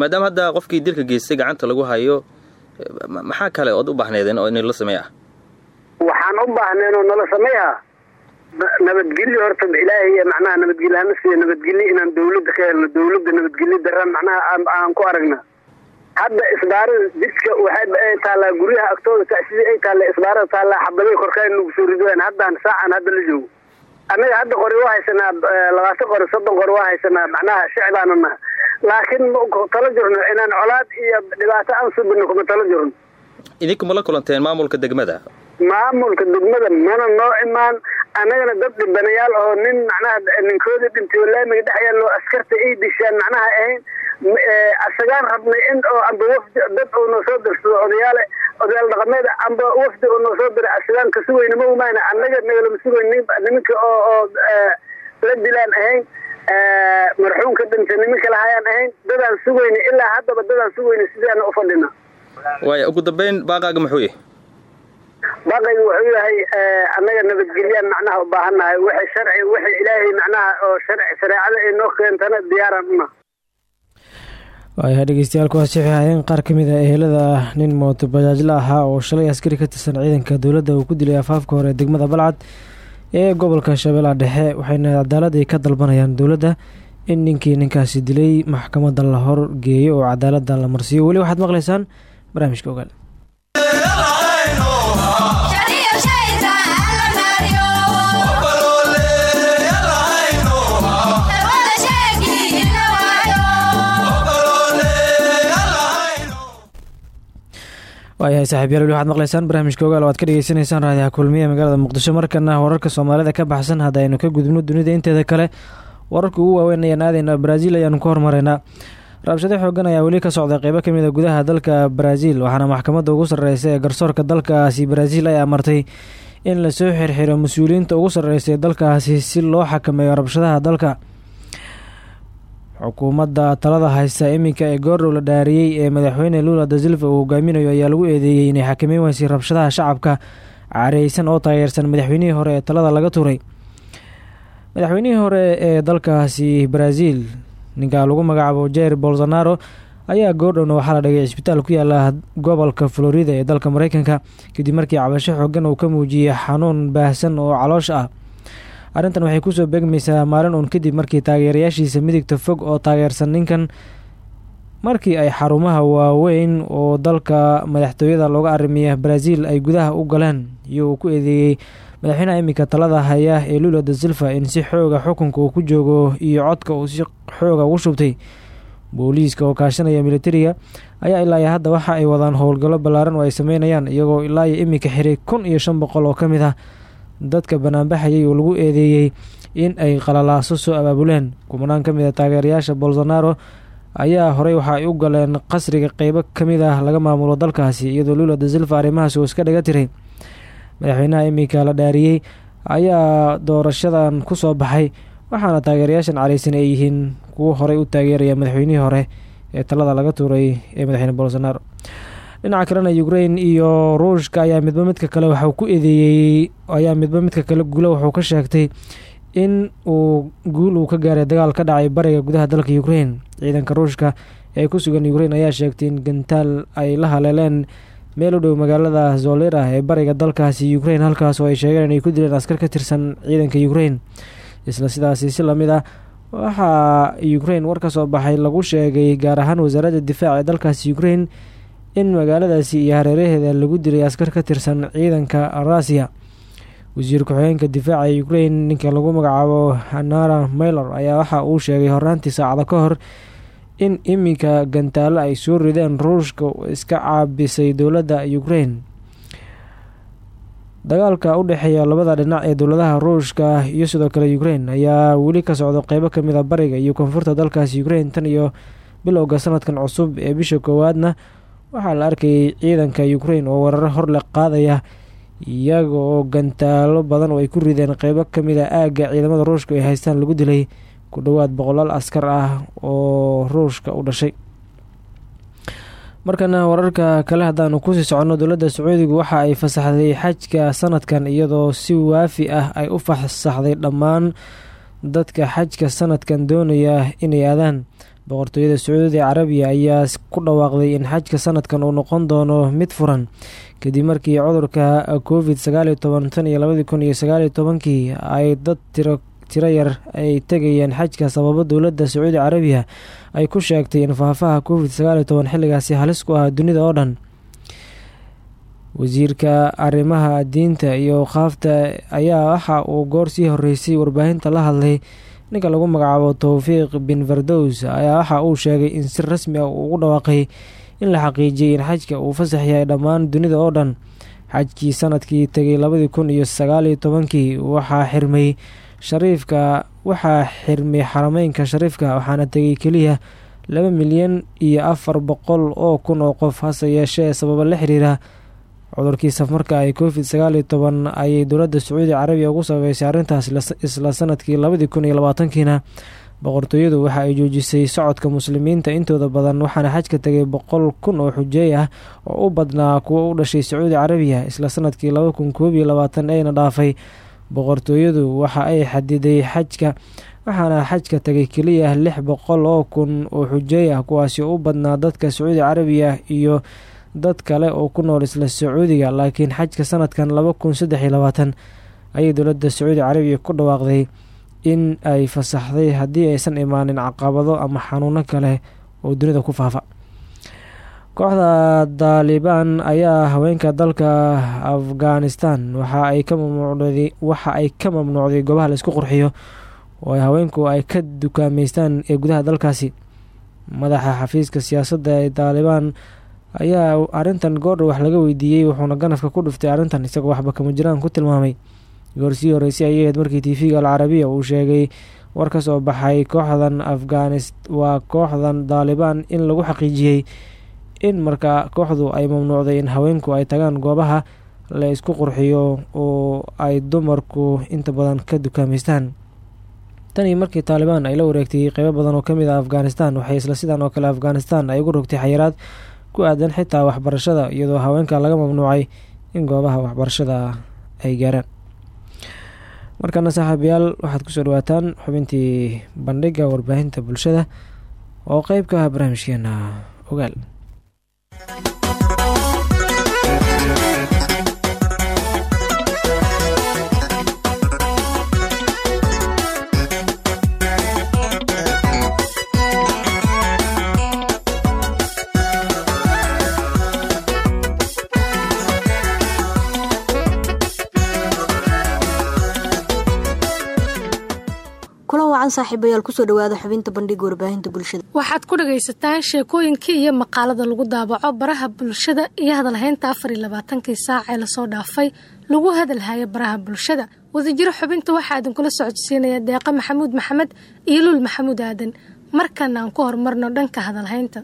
maadaama hadda qofkii dilka geystay gacanta lagu hayo maxaa kale ood u baahneedeen oo in la sameey ah waxaan u baahneen oo nala sameeha nabadgelyo horta ilaahay macnaha nabadgelyo hana siiya nabadgelyo inaan dawladda ka helno dawladda nabadgelyo daran macnaha aan ku aragna hadda isbaarada jidka waxay taallaa guryaha agtooda sidii ay taalla isbaarada taallaa xabaday korkaan nagu soo ridwaan haddaan saacan hadda la joogo annaga hadda qori waa haysanaa labaatan qori soddon qori waa haysanaa macnaha shicbaana naha laakiin tala jirno inaan colaad iyo dhibaato aan subino kuma tala jirno. Idinkuma la kulanteen maamulka degmada? Maamulka degmada mana noo imaan annagana dad dhibanayaal oo nin macnaha ninkoodii dhintay oo laamiga yaallo askarta ay dishaan macnaha ahayn asagaan rabnay in oo amba wafdi dad uu noo soo dirsado odayaale odayaal dhaqameed amba wafdi uu noo soo diray asagaan ka sugayna ma umaana annaga nagalama sugayn niminka oo oo la dilaan ahayn marxuumka dhintay niminka lahayaan ahayn dadaan sugayna ilaa haddaba dadaan sugayna sidaana ufadhina waaya ugu dambeyn baaqaaga muxuu yahy baaqayga wuxuu yahay annaga nabadgelyaan macnaha u baahannahay wixii sharci wixii ilaahay macnaha oo shareecada ay noo keentana diyaaraan una waayahay dhegeystayaal kuwaasi waxay ahaayeen qaar ka mid a ehelada nin mooto bajaajla ahaa oo shalay askari ka tirsan ciidanka dowladda uu ku dilay afaafka hore degmada balcad ee gobolka shabeellaha dhexe waxayna cadaalad ka dalbanayaan dowladda in ninkii ninkaasi dilay maxkamadda la horgeeyo oo cadaaladda la marsiiyo. Weli waxaad maqlaysaan barnaamijka ogaal waayahay saaxiibyaal weli waxaad maqlaysaan barnaamijka ogaal o aad ka dhegeysanaysaan raadiyaha kulmiya magaalada muqdisho. Markana wararka soomaalida ka baxsan hadda aynu ka gudubno dunida inteeda kale wararka ugu waaweyn ayaan aadayna brazil ayaanu ka hormaraynaa rabshado xoogan ayaa weli ka socday qeybo ka mid a gudaha dalka brazil waxaana maxkamadda ugu sarreysa ee garsoorka dalkaasi brazil ay amartay in la soo xirxiro mas'uuliyiinta ugu sarreysa ee dalkaasi si loo xakameeyo rabshadaha dalka xukuumadda talada haysta iminka ee goordhow la dhaariyey ee madaxweyne lula da silva uu hogaaminayo ayaa lagu eedeeyey inay xakameyn weysay rabshadaha shacabka careysan oo taageersan madaxweynihii hore ee talada laga turay madaxweynihii hore ee dalkaasi brazil ninka lagu magacaabo jer bolsonaro ayaa goordhowna waxaa la dhigay cisbitaal ku yaalla gobolka florida ee dalka mareykanka kadib markii cabasho xoogan uu ka muujiyey xanuun baahsan oo caloosha ah arrintan waxay ku soo beegmaysaa maalin uun kadib markii taageerayaashiisa midigta fog oo taageersan ninkan. Markii ay xarumaha waaweyn oo dalka madaxtooyada looga arrimiya brazil ay gudaha u galeen iyo uu ku eedeeyey madaxweynaha iminka talada haya ee lula da silva in si xooga xukunka uu ku joogo iyo codka uu si xooga ugu shubtay. Booliiska oo kaashanaya militariga ayaa ilaa hadda waxa ay wadaan howlgallo ballaaran oo ay sameynayaan iyagoo ilaa iyo iminka xiray kun iyo shan boqol oo ka mid ah dadka banaanbaxayay oo lagu eedeeyey in ay qalalaaso soo abaabuleen. Kumanaan ka mid a taageerayaasha bolsonaro ayaa horey waxa ay u galeen qasriga qeybo ka mid ah laga maamulo dalkaasi iyadoo lula da silva arrimahaas uu iska dhiga tiray. Madaxweynaha iminka la dhaariyey ayaa doorashadan ku soo baxay waxaana taageerayaashan careysan ay yihiin kuwo horey u taageeraya madaxweynihii hore ee talada laga tuuray ee madaxweyne bolsonaro dhinaca kalena ukrain iyo ruushka ayaa midba midka kale waxau ku eedeeyey ayaa midba midka kale guula wuxuu ka sheegtay in uu guul uu ka gaaray dagaal ka dhacay bariga gudaha dalka ukrain ciidanka ruushka ee ku sugan ukrain ayaa sheegtay in gantaal ay la haleeleen meel u dhow magaalada zolera ee bariga dalkaasi ukrain halkaas oo ay sheegeen inay ku dileen askar ka tirsan ciidanka ukrain isla sidaasi si la mid ah waxaa ukrain war ka soo baxay lagu sheegay gaar ahaan wasaaradda difaaca ee dalkaasi ukrain in magaaladaasi iyo hareeraheeda lagu dilay askar ka tirsan ciidanka rusiya wasiir ku-xigeenka difaaca ukrain ninka lagu magacaabo hanara maylor ayaa waxa uu sheegay hornaantii saacado ka hor in iminka gantaalo ay soo rideen ruushka iska caabisay dowladda ukrain dagaalka u dhexeeya labada dhinac ee dowladaha ruushka iyo sidoo kale ukrain ayaa weli ka socdo qeybo ka mid a bariga iyo koonfurta dalkaasi ukrain tan iyo bilowga sanadkan cusub ee bisha koowaadna waxaa la arkayay ciidanka ukrain oo weeraro horle qaadaya iyaga oo gantaalo badan oo ay ku rideen qeybo ka mid a aagga ciidamada ruushka ay haystaan lagu dilay ku dhowaad boqolaal askar ah oo ruushka u dhashay. Markana wararka kale haddaanu ku sii soconno dowladda sacuudigu waxa ay fasaxday xajka sanadkan iyadoo si waafi ah ay u fasaxday dhammaan dadka xajka sanadkan doonaya inay aadaan boqortooyada sacuudi carabiya ayaa ku dhawaaqday in xajka sanadkan uu noqon doono mid furan. Kadib markii cudurka covid sagaaliyo toban tan iyo labadii kun iyo sagaaliyo tobankii ay dad tiro yar ay tegayeen xajka sababo dowladda sacuudi carabiya ay ku sheegtay in faafaha covid sagaaliyo toban xilligaasi halis ku ah dunida oo dhan. Wasiirka arrimaha diinta iyo qaafta ayaa waxa uu goor sii horeysay warbaahinta la hadlay ninka lagu magacaabo towfiiq bin fardows ayaa waxa uu sheegay in si rasmi ah uu ugu dhawaaqay in la xaqiijiyay in xajka uu fasax yahay dhammaan dunida oo dhan. Xajkii sannadkii tegay labadii kun iyo sagaaliyo tobankii waxaa xirmay shariifka waxaa xirmay xarameynka shariifka waxaana tegay keliya laba milyan iyo afar boqol oo kun oo qof hase yeeshee sababa la xiriira cudurkii safarka ay covid sagaal iyo toban ayay dowladda sacuudi carabiya ugu sabeysay arrintaas isla sannadkii labadii kun labaatankiina boqortooyadu waxa ay joojisay socodka muslimiinta intooda badan waxaana xajka tegay boqol kun oo xujeey ah oo u badnaa kuwo u dhashay sacuudi carabiya isla sannadkii laba kun koob iyo labaatan ayna dhaafay. Boqortooyadu waxa ay xadiday xajka waxaana xajka tegay keliya lix boqol oo kun oo xujeey ah kuwaasi oo u badnaa dadka sacuudi carabiya iyo dad kale oo ku nool isla sacuudiga laakiin xajka sanadkan laba kun saddex iyo labaatan ayay dowladda sacuudi carabiya ku dhawaaqday in ay fasaxday haddii aysan imaanin caqabado ama xanuuno kale oo dunida ku faafa. Kooxda daalibaan ayaa haweenka dalka afghanistan waxa ay ka mamnuucday waxa ay ka mamnuucday goobaha la isku qurxiyo oo haweenku ay ka dukaameystaan ee gudaha dalkaasi. Madaxa xafiiska siyaasadda ee daalibaan ayaa arrintan goordha wax laga weydiiyey wuxuuna ganafka ku dhuftay arrintan isagoo waxba kama jiraan ku tilmaamay. Goorsii horeysay ayay ahayd markii tv-ga alcarabiya uu sheegay war ka soo baxay kooxdan afghanis waa kooxdan daalibaan in lagu xaqiijiyey in marka kooxdu ay mamnuucday in haweenku ay tagaan goobaha la isku qurxiyo oo ay dumarku inta badan ka dukaameystaan. Tanii markii taalibaan ay la wareegtay qeybo badan oo ka mid ah afghanistan waxay isla sidan oo kale afghanistan ay ugu rogtay xayiraad ku aadan xitaa waxbarashada iyadoo haweenka laga mamnuucay in goobaha waxbarashada ay gaaraan. Markana saaxiibayaal waxaad ku soo dhawaataan xubintii bandhiga warbaahinta bulshada oo qeyb ka ah barnaamijkeena ogaal wacan saaxiibayaal ku soo dhawaada xubinta bandhiga warbaahinta bulshada. Waxaad ku dhagaysataan sheekooyinkii iyo maqaalada lagu daabaco baraha bulshada iyo hadalhaynta afar iyo labaatankii saac ee la soo dhaafay lagu hadalhaya baraha bulshada. Wadajiro xubinta waxaa idinkula socodsiinaya deeqa maxamuud maxamed iyo luul maxamuud aadan. Markana aan ku horumarno dhanka hadalhaynta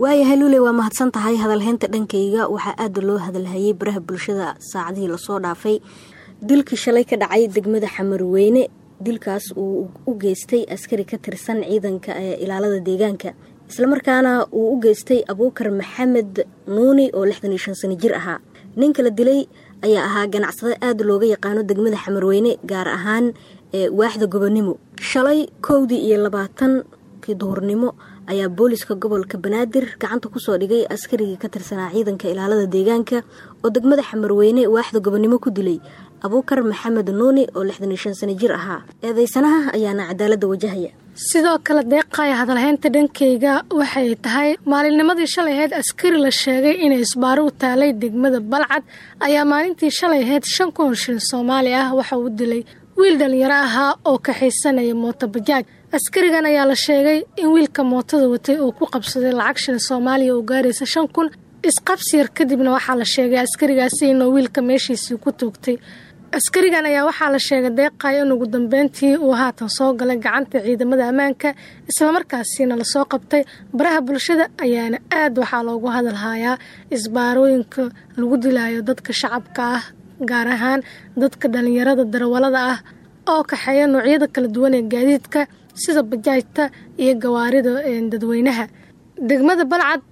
waayahay luule waa mahadsan tahay hadalhaynta dhankayga. Waxaa aada loo hadalhayay baraha bulshada saacadihii la soo dhaafay. Dilkii shalay ka dhacay degmada xamarweyne. Dilkaas uu u geystay askari ka tirsan ciidanka ee ilaalada deegaanka. Islamarkaana uu u geystay abuukar maxamed nuuni oo lixdan iyo shan sano jir ahaa. Ninka la dilay ayaa ahaa ganacsado aada looga yaqaano degmada xamarweyne gaar ahaan ee waaxda gobonimo shalay kowdii iyo labaatankii duhurnimo ayaa booliska gobolka banaadir gacanta ku soo dhigay askarigii ka tirsanaa ciidanka ilaalada deegaanka oo degmada xamarweyne waaxda gobonimo ku dilay abuukar maxamed nuuni oo lixdan iyo shan sano jir ahaa. Eedeysanaha ayaana cadaalada wajahaya. Sidoo kale deeqaya hadalhaynta dhankayga waxay tahay maalinnimadii shalay ahayd askari la sheegay inay isbaaro u taalay degmada balcad. Ayaa maalintii shalay ahayd shan kun shilin soomaali ah waxa uu dilay wiil dhalinyaro ahaa oo kaxaysanaya mooto bajaaj askarigan ayaa la sheegay in wiilka mootada watay uu ku qabsaday lacag shilin soomaaliya oo gaaraysa shan kun. Isqabsiyar kadibna waxaa la sheegay askarigaasi inuu wiilka meeshiisii ku toogtay. Askarigan ayaa waxaa la sheegay deeqayo in ugu dambeyntii uu haatan soo galay gacanta ciidamada ammaanka islamarkaasiina la soo qabtay. Baraha bulshada ayaana aad waxaa loogu hadalhayaa isbaarooyinka lagu dilayo dadka shacabka ah gaar ahaan dadka dhalinyarada darawalada ah oo kaxeeya noocyada kala duwan ee gaadiidka sida bajaajta iyo gawaarida dadweynaha. Degmada balcad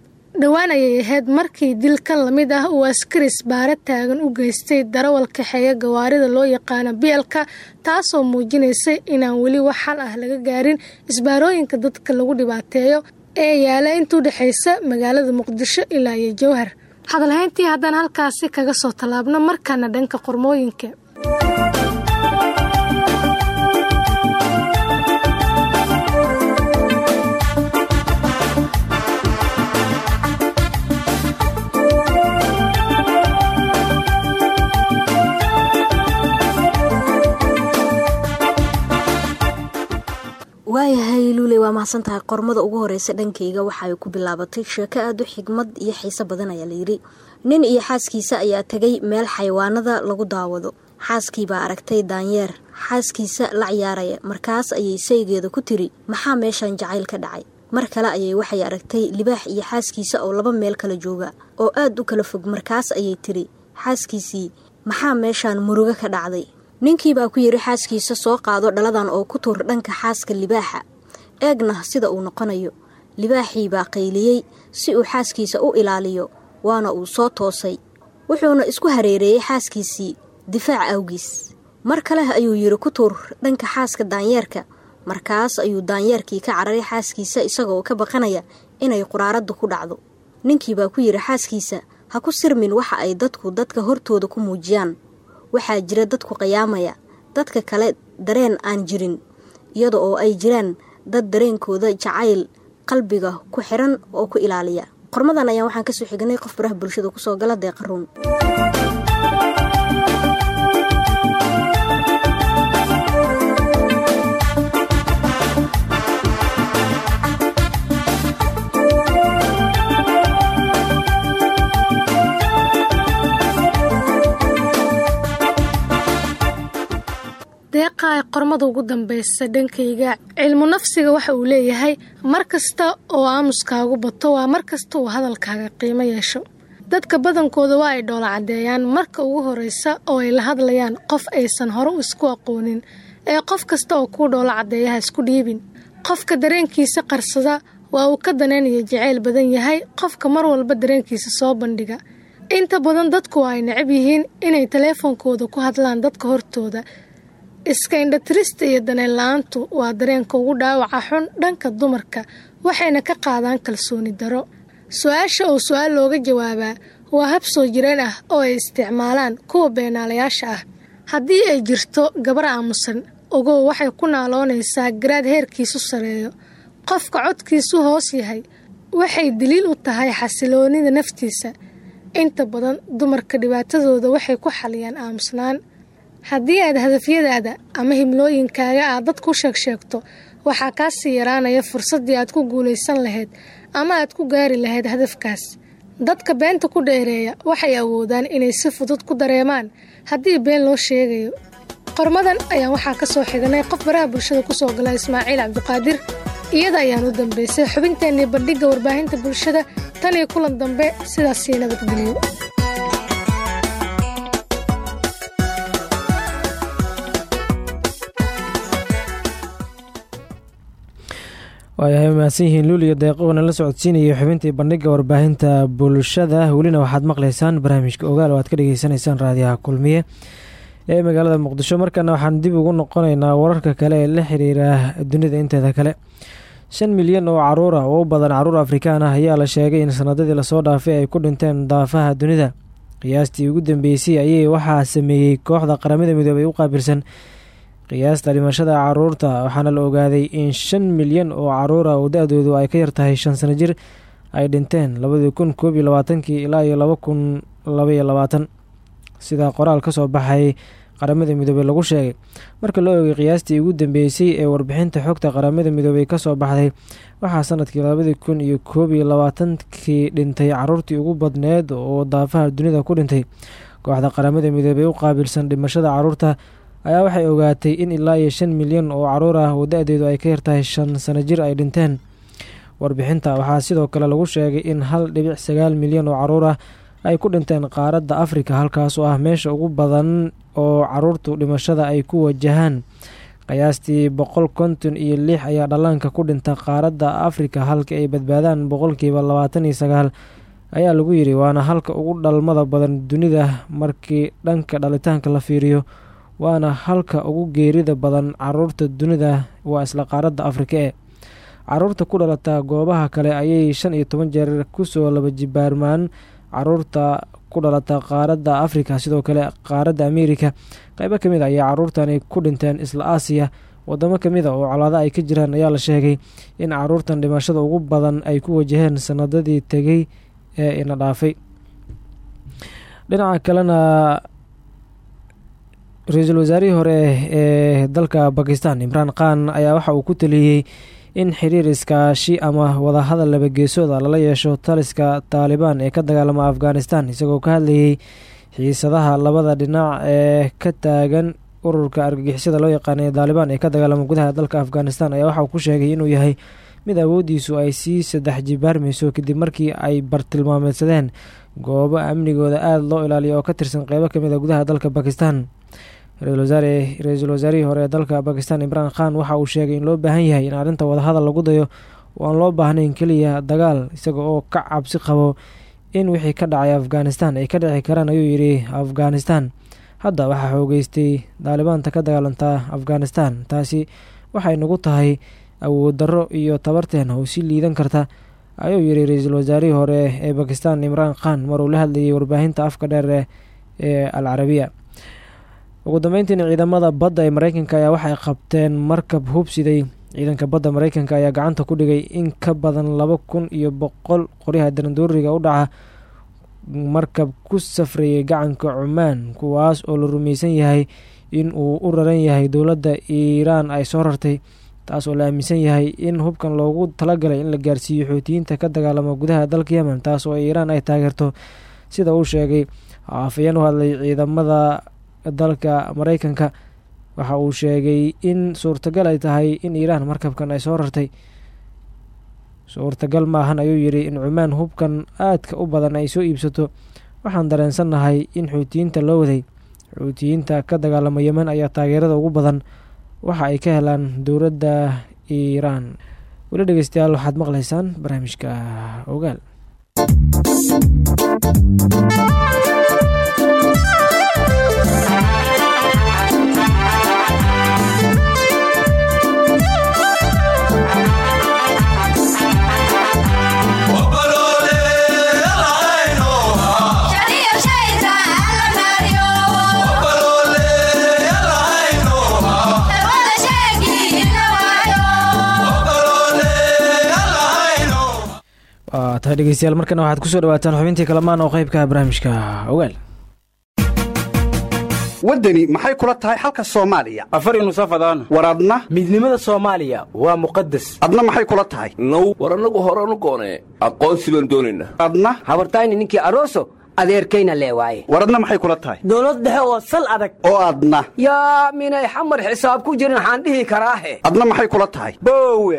dhowaan ayay ahayd markii dilkan la mid ah uu askari isbaaro taagan u geystay darawal kaxeeya gawaarida loo yaqaano bielka taasoo muujinaysay inaan weli wax xal ah laga gaarin isbaarooyinka dadka lagu dhibaateeyo ee yaalla inta u dhexaysa magaalada muqdisho ilaa iyo jowhar hadalhayntii haddaan halkaasi kaga soo tallaabno markana dhanka qormooyinka waayahay luule waa mahadsan tahay qormada ugu horeysa dhankayga waxaay ku bilaabatay sheeko aada u xigmad iyo xiise badan ayaa layidhi nin iyo xaaskiisa ayaa tegay meel xayawaanada lagu daawado. Xaaskiibaa aragtay daanyeer xaaskiisa la ciyaaraya. Markaas ayay saygeeda ku tiri maxaa meeshan jacayl ka dhacay? Mar kale ayay waxay aragtay libaax iyo xaaskiisa oo laba meel kala jooga oo aad u kala fog. Markaas ayay tiri xaaskiisii maxaa meeshaan murugo ka dhacday ninkii baa ku yidhi xaaskiisa soo qaado dhaladan oo ku tuur dhanka xaaska libaaxa. Eegna sida uu noqonayo. Libaaxii baa qayliyey si uu xaaskiisa u ilaaliyo waana uu soo toosay. Wuxuuna isku hareereeyey xaaskiisii difaac awgiis. Mar kale ayuu yidhi ku tuur dhanka xaaska daanyeerka. Markaas ayuu daanyeerkii ka cararay xaaskiisa isagoo ka baqanaya inay quraaradda ku dhacdo. Ninkii baa ku yidhi xaaskiisa ha ku sirmin waxa ay dadku dadka hortooda ku muujiyaan waxaa jira dadku qayaamaya dadka kale dareen aan jirin iyada oo ay jiraan dad dareenkooda jacayl qalbiga ku xiran oo ku ilaaliya. Qormadan ayaa waxaan ka soo xignay qof baraha bulshada ku soo gala deeqaruun deeqaay qormada ugu dambeysa dhankayga. Cilmu nafsiga waxa uu leeyahay mar kasta oo aamuskaagu bato waa mar kasta uu hadalkaaga qiimo yeesho. Dadka badankooda waa ay dhoola caddeeyaan marka ugu horeysa oo ay la hadlayaan qof aysan hore isku aqoonin ee qof kasta oo kuu dhoola caddeeyaha isku dhiibin. Qofka dareenkiisa qarsada waa uu ka danaynayo jacayl badan yahay qofka mar walba dareenkiisa soo bandhiga. Inta badan dadku waa ay necab yihiin inay taleefonkooda ku hadlaan dadka hortooda iska indhatirista iyo daneen la'aantu waa dareenka ugu dhaawaca xun dhanka dumarka waxayna ka qaadaan kalsooni daro su'aasha oo su'aal looga jawaabaa waa hab soo jireen ah oo ay isticmaalaan kuwa beenaalayaasha ah. Haddii ay jirto gabar aamusan ogow waxay ku naaloonaysaa garaad heerkiisu sareeyo qofka codkiisu hoos yahay waxay daliil u tahay xasiloonida naftiisa. Inta badan dumarka dhibaatadooda waxay ku xaliyaan aamusnaan haddii aad hadafyadaada ama himlooyinkaaga aad dad ku sheeg sheegto waxaa kaa sii yaraanaya fursaddii aad ku guulaysan lahayd ama aad ku gaari lahayd hadafkaas. Dadka beenta ku dheereeya waxay awoodaan inay si fudud ku dareemaan haddii been loo sheegayo. Qormadan ayaan waxaa ka soo xiganay qof baraha bulshada ku soo gala ismaaciil cabdiqaadir. Iyada ayaan u dambeysay xubinteennii bandhigga warbaahinta bulshada tan iyo kulan dambe sidaas sii waayahay mahadsan yihiin luul iyo deeqoona la socodsiinayay xubintii bandhigga warbaahinta bulshada. Welina waxaad maqlaysaan barnaamijka ogaal oo aad ka dhageysanaysaan raadiyaha kulmiye ee magaalada muqdisho. Markana waxaan dib ugu noqonaynaa wararka kale ee la xiriira dunida inteeda kale. Shan milyan oo carruur ah oo u badan carruur afrikaan ah ayaa la sheegay in sanadadii la soo dhaafay ay ku dhinteen daafaha dunida. Qiyaastii ugu dambeysay ayay waxaa sameeyey kooxda qaramada midoobay u qaabilsan qiyaasta dhimashada carruurta waxaana la ogaaday in shan milyan oo caruura oo da-doodu ay ka yartahay shan sano jir ay dhinteen labadii kun iyo labaatankii ilaa iyo laba kun labaiyo labaatan. Sida qoraal ka soo baxay qaramada midoobey lagu sheegay. Marka la oogay qiyaastii ugu dambeysay ee warbixinta xogta qaramada midoobey ka soo baxday waxaa sannadkii labadii kun iyo koob dhintay caruurtii ugu badneed oo daafaha dunida ku dhintay. Kooxda qaramada midoobey u qaabilsan dhimashada carruurta ayaa waxay ogaatay in ilaa iyo shan milyan oo carruur ah oo da-deedu ay ka yartahay shan sano jir ay dhinteen. Warbixinta waxaa sidoo kale lagu sheegay in hal dhibic sagaal milyan oo carruur ah ay ku dhinteen qaaradda afrika halkaas oo ah meesha ugu badan oo caruurtu dhimashada ay ku wajahaan. Qiyaastii boqol konton iyo lix ayaa dhallaanka ku dhinta qaaradda afrika halka ay badbaadaan boqolkiiba labaatan iyo sagaal ayaa lagu yidhi waana halka ugu dhalmada badan dunida markii dhanka dhalitaanka la fiiriyo waana halka ugu geerida badan carruurta dunida waa isla qaaradda afrika ee. Caruurta ku dhalata goobaha kale ayay shan iyo toban jeer ku soo laba jibaarmaan carruurta ku dhalata qaaradda afrika sidoo kale qaaradda ameerika. Qeybo ka mid a ayaa caruurtani ku dhinteen isla aasiya. Wadamo ka mid a oo colaado ay ka jiraan ayaa la sheegay in caruurtan dhimashada ugu badan ay ku wajaheen sanadadii tegay ee ina dhaafay. Dhinaca kalena ra'iisul wasaarihii hore ee dalka bakistan imraan khan ayaa waxa uu ku taliyey in xiriir iskaashi ama wadahadal labageesooda lala yeesho taliska taalibaan ee ka dagaalama afghanistan isagoo ka hadlayay xiisadaha labada dhinac ee ka taagan ururka argagixisada loo yaqaana ee taalibaan ee ka dagaalama gudaha dalka afghanistan ayaa waxa uu ku sheegay inuu yahay mid awoodiisu ay sii saddex jibaarmayso kadib markii ay bartilmaameedsadeen goobo amnigooda aada loo ilaaliyo oo ka tirsan qeybo ka mid a gudaha dalka bakistan ra'iisul wasaarihii hore ee dalka bakistan imraan khan waxa uu sheegay in loo baahan yahay in arrinta wadahadal lagu dayo oo aan loo baahnayn keliya dagaal isaga oo ka cabsi qabo in wixii ka dhacay afghanistan ay ka dhici karaan ayuu yidhi afghanistan. Hadda waxaa xoogeystay daalibaanta ka dagaalantaa afghanistan taasi waxay nagu tahay awood darro iyo tabarteena oo si liidan karta ayuu yidhi ra'iisul wasaarihii hore ee bakistan imraan khan mar uu la hadlayay warbaahinta afka dheer ee al carabiya ugu dambeyntiina ciidamada badda ee mareykanka ayaa waxay qabteen markab hubsiday. Ciidanka badda mareykanka ayaa gacanta ku dhigay in ka badan laba kun iyo boqol qoryaha darandooriga u dhaca markab ku safrayay gacanka cumaan kuwaas oo la rumaysan yahay in uu u raran yahay dowladda iiraan ay soo rartay taas oo la aaminsan yahay in hubkan loogu talagalay in la gaarsiiyo xoutiyiinta ka dagaalama gudaha dalka yemen taas oo iiraan ay taageerto. Sida uu sheegay afayeen u hadlay ciidamada dalka mareykanka. Waxa uu sheegay in suurtagal ay tahay in iiraan markabkan ay soo rartay. Suurtagal maahan ayuu yidhi in cumaan hubkan aadka u badan ay soo iibsato. Waxaan dareensannahay in xuutiyiinta loo waday. Xuutiyiinta ka dagaalama yemen ayaa taageerada ugu badan. Waxa ay ka helaan dowladda iiraan. Weli dhegeystayaal waxaad maqlaysaan barnaamijka ogaal tahay dhegeystayaal markana waxaad ku soo dhawaataan xubintii kalamaan oo qeybka barnaamijka. Ogaal. Waddani maxay kula tahay xalka soomaaliya? Afari nusafadaan war adna? Midnimada soomaaliya waa muqadas adna maxay kula tahay? Now war annagu horanu goonee. Aqoonsi baan doonaynaa adna? Habartayni ninkii aroso adeerkayna lee waaye. War adna maxay kula tahay? Dowlad dhexe oo sal adag. Oo adna. Yaa minay xamar xisaab ku jirin waxaan dhihi karaahe. Adna maxay kula tahay? Boowe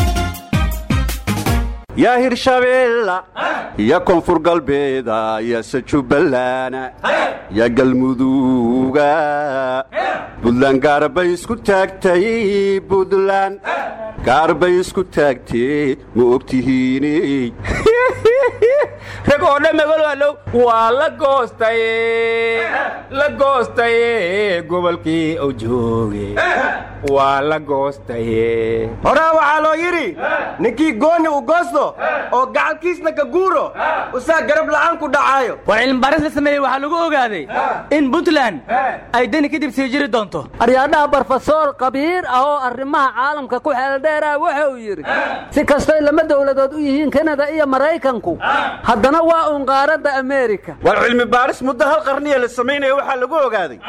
yaa hirshabeella ya koonfur galbeeda yase jubballaana ya galmuduuga buntland gaarbay isku taagtay buntland gaarbay isku taagtee ma ogtihiiney rag oo dhan magaloalow waa la goostaye la goostaye gobolkii uu jooge waa la goostaye horaa waxaa loo yidhi ninkii goonni u goosto oo gacalkiisna ka guuro usaa garab la'aan ku dhacaayo war cilmibaaris la sameeyey waxaa lagu ogaaday in puntland ay deni kadib sii jiri doonto. Aryaadhaha barofesor kabiir ah oo arrimaha caalamka ku xeeldheeraa waxa uu yidhi si kastoy lama dowladood u yihiin kanada iyo maraykanku haddana waa uun qaaradda ameerika war cilmi baaris muddo hal qarniya la samaynaya waxaa lagu ogaaday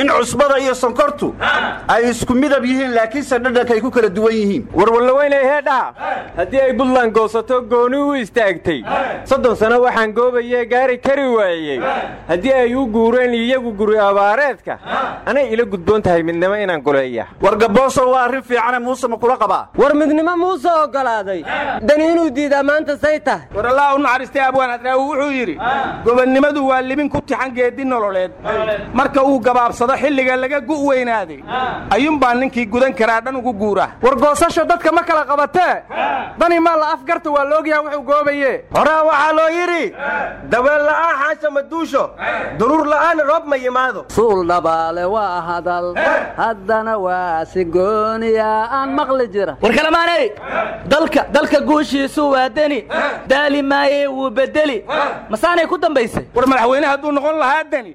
in cusbada iyo sonkortu ay isku midab yihiin laakiinse dhadhanka ay ku kala duwan yihiin. Warwarlaweynay heedhaha haddii ay buntland goosato gooni u istaagtay. Soddon sano waxaan goobayee gaari kari waayey haddii ay u guureen iyagu guri abaareedka anay ila gudboon tahay midnimo inaan goleeya war waa arrin fiicane muuse ma kula qabaa. War midnimo muuse ogolaaday dani inuu diidaa maanta say tahay allah u naxariistay abwaan hadraawi wuxuu yidhi gobonnimadu waa libin ku tixan geedi nololeed. Marka uu gabaabsado xilliga laga gu' weynaaday ayuunbaa ninkii gudan karaa dhan ugu guura. War goosasho dadka ma kala qabatee dani maa la afgarta waa laogyaha wuxuu goobaye. Horaa waxaa loo yidhi dabeel la'aan xaasha maduusho duruur la'aan roob ma yimaado. Suul dhabaale waa hadal haddana waa si gooniya aan maqli jira. War kalamaaney dalka dalka guushiisu waa deni maaye wuu bedeli. Masaanay ku dambaysay. War madaxweyne hadduu noqon lahaa deni.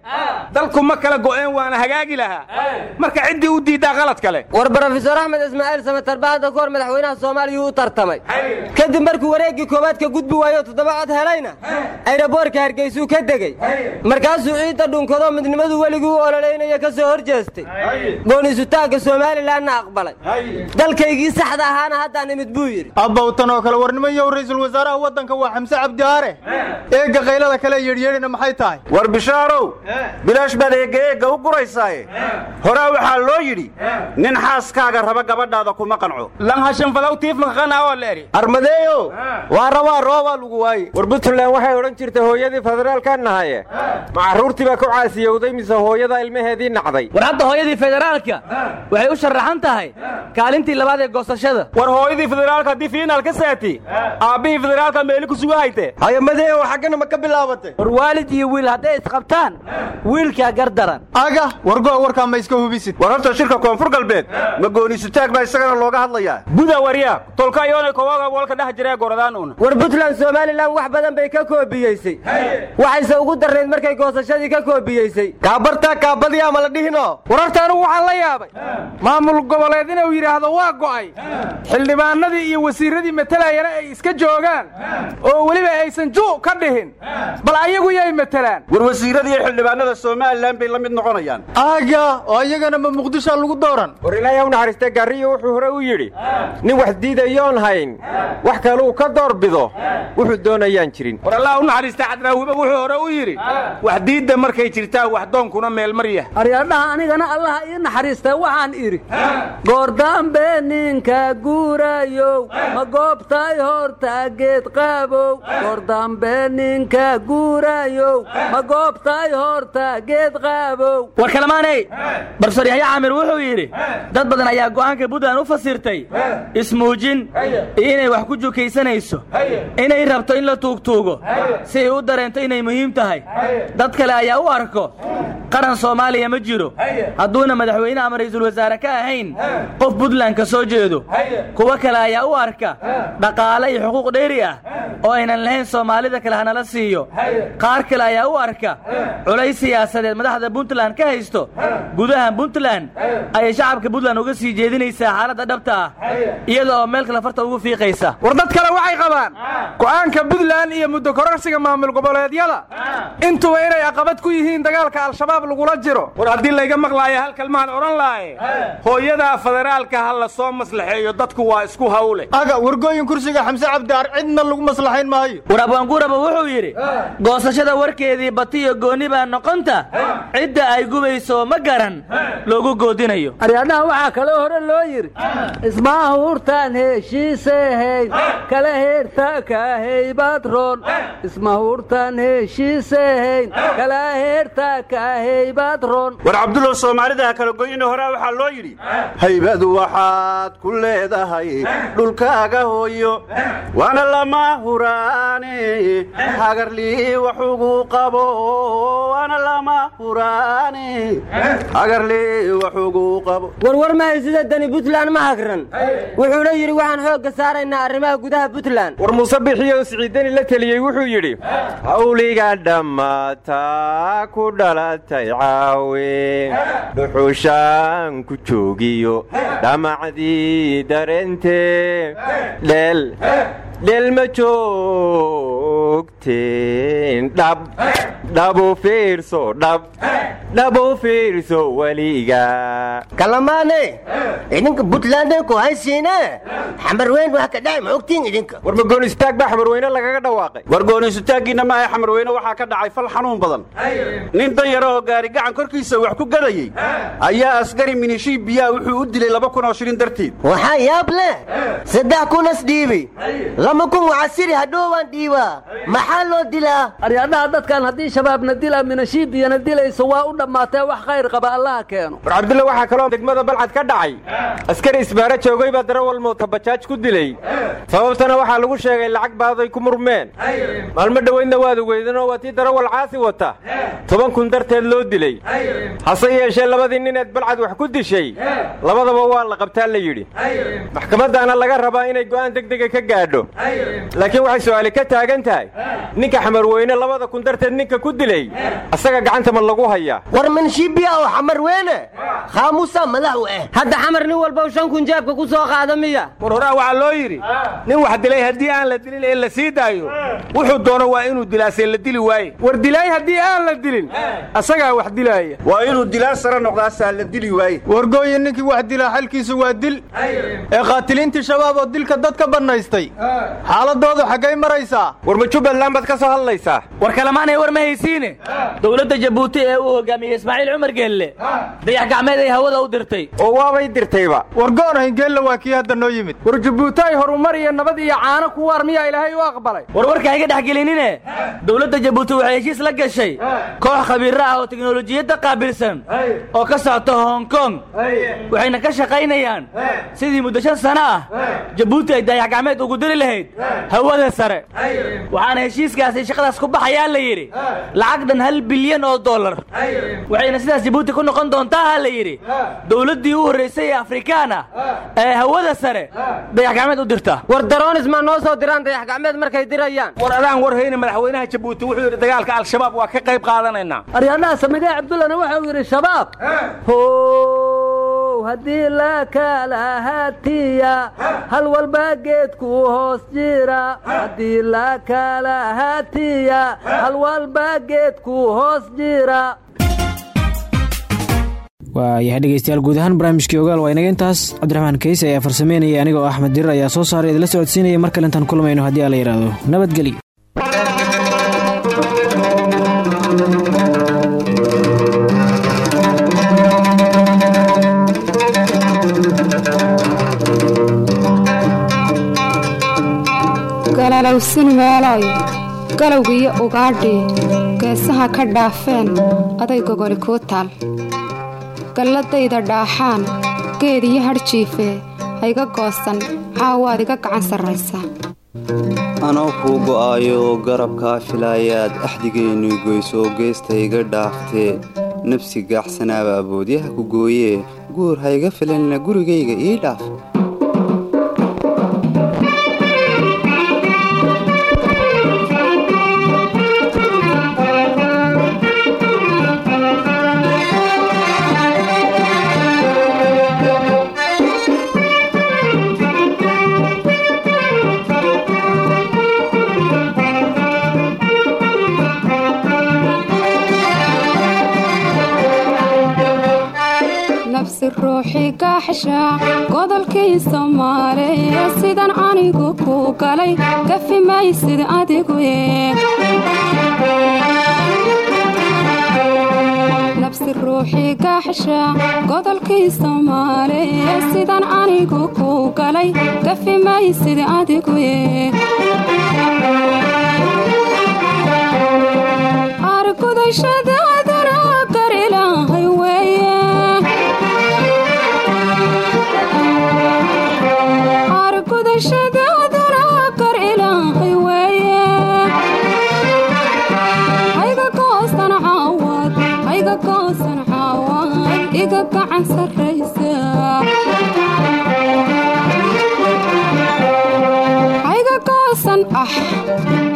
Dalku ma kala go'een waana hagaagi lahaa. Marka ciddii u diiddaa qalad kale. War brofesor axmed ismaaciil samatar bahadda ka hor madaxweynaha soomaaliya u tartamay. Kadib markuu wareeggii koowaad ka gudbi waayo toddoba cod helayna ayraboorka hargeysuu ka degey markaasuu ciidda dhunkadoo midnimadu weligii u ololaynayo ka soo hor jeestay goonisutaagga somalilanna aqbalay. Dalkaygii saxda ahaana haddaan imid buu yidhi. Abbawtan oo kale warnimayow ra'iisul wasaaraha waddanka waa xamse cabdihaare eegga qaylada kale yeedhyeedhina maxay tahay? War bishaarow bilaash baad eegga eegga u guraysaaye horaa waxaa loo yidhi nin xaaskaaga raba gabadhaada kuma qanco armadeeyo waa rabaa roobaa lagu waaye. War puntland waxay odhan jirtay hooyadii federaalka nahaye ma carruurtii baa ku caasiyowday mise hooyada ilmaheedii nacday. War hadda hooyadii federaalka waxay u sharaxan tahay kaalintii labaad ee goosashada. War hooyadii federaalka haddii fiinaal ka saati aabbihii federaalka meeli ku suga hayte hayamadeeyo xaggana ma ka bilaabatay war waalid iyo wiil hadday isqabtaan wiilkaa gardaran aga wargo warkaa ma iska hubisid. War horta shirka koonfur galbeed. Ma gooniisutaag baa isagana looga hadlayaa. Buda warya tolka yoonay kowaga walka dhex jiree goradaan una war puntland somalilan wax badan bay ka koobiyeysay. Waxayse ugu darnayd markay goosashadii ka koobiyeysay. Kaabartaa kaabadii ama la dhihino? War horta anugu waxaan la yaabay. Maamul goboleed inuu yidhaahdo waa go'ay. Xildhibaanadii iyo wasiirradii matalayana ay iska joogaan. Oo weliba aysan juu ka dhihin. Bal ayagu yay matelaan war wasiirradii iyo xildhibaanada somalilan bay la mid noqonayaan. Aga oo iyagana ma muqdishoa lagu dooran. War ilaahay u naxariistay gaariyo wuxuu hore u yidhi nin wax diidayoon hayn wax kaluu ka doorbido wuxuu doonayaan jirin. War allah u naxariistay cadraawiba wuxuu hore u yidhi wax diidda markay jirtaa wax doonkuna meelmarya aryaadhaha anigana allaha ii naxariista waxaan idhi goordambe ninka guurayow ma goobtay horta geed qaabow kor dambe ninka guurayow ma goobtay horta geed qaabow war kalamaaney barsoor yaxya camir wuxuu yidhi dad badan ayaa go'aanka puntland u fasirtay ismuujin iyo inay wax ku jukaysanayso inay rabto in la tuugtuugo si ay u dareento inay muhiim tahay. Dad kale ayaa u arko qaran soomaaliya ma jiro hadduuna madaxweyne ama ra'iisul wasaare ka ahayn qof puntland ka soo jeedo. Kuwo kale ayaa u arka dhaqaale iyo xuquuq dheeri ah oo aynan lahayn soomaalida kale hanala siiyo. Qaar kale ayaa u arka. Culays siyaasadeed madaxda puntland ka haysto. Gudaha puntland ayay shacabka puntland uga sii jeedinaysaa xaaladda dhabta ah. Iyada oo meel kale farta ugu fiiqaysa. War dad kale waxay qabaan go'aanka puntland iyo muddo kororsiga maamul goboleedyada. Intuba inay aqabad ku yihiin dagaalka al-shabaab lagula jiro. War haddii layga maqlaayo hal kalmahan odhan laaye hooyadaa federaalka ha la soo maslaxeeyo dadku waa isku hawle. Aga wargooyin kursiga xamse cabdiar cidna lagu maslaxayn maayo. War abwaanguuraba wuxuu yidhi goosashada warkeedii batiyo goonni baa noqonta cidda ay gubayso ma garan loogu goodinayo. Aryadhaha waxaa kale hore loo yidhi ismahuurtaan heshiisehayn kala heerta kahaybad roon. Ismahuurtaan heshiisehayn kala heerta kahaybad roon. War cabdullow soomaalida ha kala goyina horaa waxaa loo yidhi haybadu waxaad ku leedahay dhulkaaga hooyo waana lama huraane hagarlii wax ugu qabo waana lama huraane hagarlii wax ugu qabo. Warwar mahay sida dani puntland ma hagran. Wuxuuna yidhi waxaan xoogga saaraynaa arrimaha gudaha puntland. War muuse bixiyo siciidani la teliyey wuxuu yidhi hawliga dhammaataa ku dhalatay caawe dhuxushaan ku joogiyo dhamacdii dareentee dheel dheel ma joogteen dhab dhabu fiirso dhab dhabu fiirso weliga kalamaane idinka puntlandee ku haysiine? Xamarweyn wax ka dhacay ma ogtiin idinka? War magoon istaag baa xamarweyne lagaga dhawaaqay? War gooniisutaaggiinna maaha xamarweyne waxaa ka dhacay fal xanuun badan. Nin dan yaro oo gaari gacan korkiisa wax ku gadayey ayaa askari minishii biyaa wuxuu u dilay laba kun oo shilin darteed. Waxaa yaab leh saddex kunas dhiibi lama kun wacasiri hadhoowaan dhiibaa maxaa loo dilaa aryadhaha dadkan haddii shabaabna dila minashiibiyana dilayso waa u dhammaatee wax khayr qaba allaha keeno war cabdulla waxaa kaloo degmada balcad ka dhacay. Askari isbaaro joogay baa darawal mootabajaaj ku dilay. Sababtana waxaa lagu sheegay lacag baaday ku murmeen. Maalmo dhoweydna waad ogeydanoo waa tii darawal caasi wata. Toban kun darteed loo dilay. Hase yeeshee labadii nineed balcad wax ku dishay labadaba waa la qabtaa la yidhi. Maxkamaddaana laga rabaa inay go'aan degdega ka gaadho laakiin waxay su'aali ka taagan tahay. Ninka xamarweyne labada kun darteed ninka ku dilay asaga gacanta ma lagu hayaa. War manshiibiya oo xamarweyne khaamuusa madax u ah hadda xamar nin walba shan kun jeebka ku soo qaada miya. War horaa waxaa loo yidhi nin wax dilay haddii aan la dilin ee la sii daayo wuxuu doono waa inuu dilaasee la dili waaye. War dilaay haddii aan la dilin asagaa wax dilaaya. Waa inuu dilaan sare noqdaasaa la dili waaye. Wargooyin ninkii wax dilaa xalkiisu waa dil. Ee qaatiliintii shabaab oo dilka dad ka bannaystay xaaladoodu xaggay maraysaa war ma jubbaland baad ka soo hadlaysaa war kalamaanay war ma haysiine? Dowladda jabuuti ee uu hogaamiyey ismaaciil cumar geelle dayax gacmeed ay hawada u dirtay. Oo waabay dirtayba. War go'nahayn geella waa kii hadda noo yimid. War jabuuti ay horumar iyo nabad iyo caano ku waar miyaa ilaahay u aqbalay. War warka hayga dhex gelinine? Dowladda jabuuti waxay heshiis la gashay. Koox khabiirro ah oo teknolojiyadda qaabilsan. Oo ka socota hong kong. Waxayna ka shaqaynayaan. Sidii muddo shan sano ah jabuuti ay dayax gacmeed ugu diri lahayd hawada sare. Waxaana heshiiskaasi shaqadaas ku baxayaa la yidhi lacag dhan hal bilyan oo dollar. Waxayna sidaas jabuuti ku noqon doontaa ha la yidhi dowladdii u horraysay ee afrikaan ah ee hawada sare dayax gacmeed u dirta. War daroonis maa noo soo diraan dayax gacmeed markay dirayaan. War adaan war hayne madaxweynaha jabuuti wuxuu yidhi dagaalka al-shabaab waa ka qayb qaadanaynaa. Aryadhaha samigee cabdullana waxa uu yidhi shabaab how haddii la kala hatiya hal walba geedku hoos jira. Haddii la kala hatiya hal walba geedku hoos jira. Waayahay dhegeystayaal guud ahaan barnaamijkii ogaal waa inaga intaas. Cabdiraxmaan kayse ayaa farsameynaya anigoo axmed dirir ayaa soo saaray idinla socodsiinaya. Mar kale intaan kulmayno haddii alla yidhaahdo nabadgelyo galowga iyo ugaadhii geesaha ka dhaafeen aday gogoli kuu taal. Galladayda dhaaxaan geed iyo hadhjiife hayga goosan caawaad iga gacan sarraysaa anoo kuu go'aayo garabkaa filaayaad axdigeennu goysoo geesta iga dhaaftee. Nafsi gaaxsanaaba aboodyaha ku gooyee guur ha iga filanina gurigayga ii dhaaf nafsi ruuxii gaaxsha godolkii soomaaliye sidan anigu ku galay gafi maysid adigu nafsi ruuxii gaaxsha godolkii soomaaliye sidan anigu ku galay gafi maysid adigu argudashadaadana ah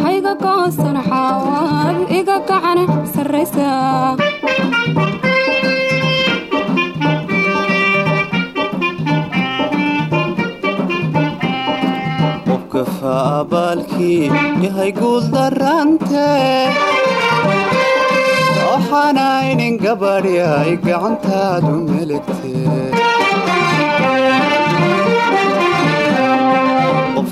hayga goosan caawad iga gacan sarraysa. Qofka faabaalkii yahay guuldarante waxaanaynin gabadhi ay gacantaadu melegte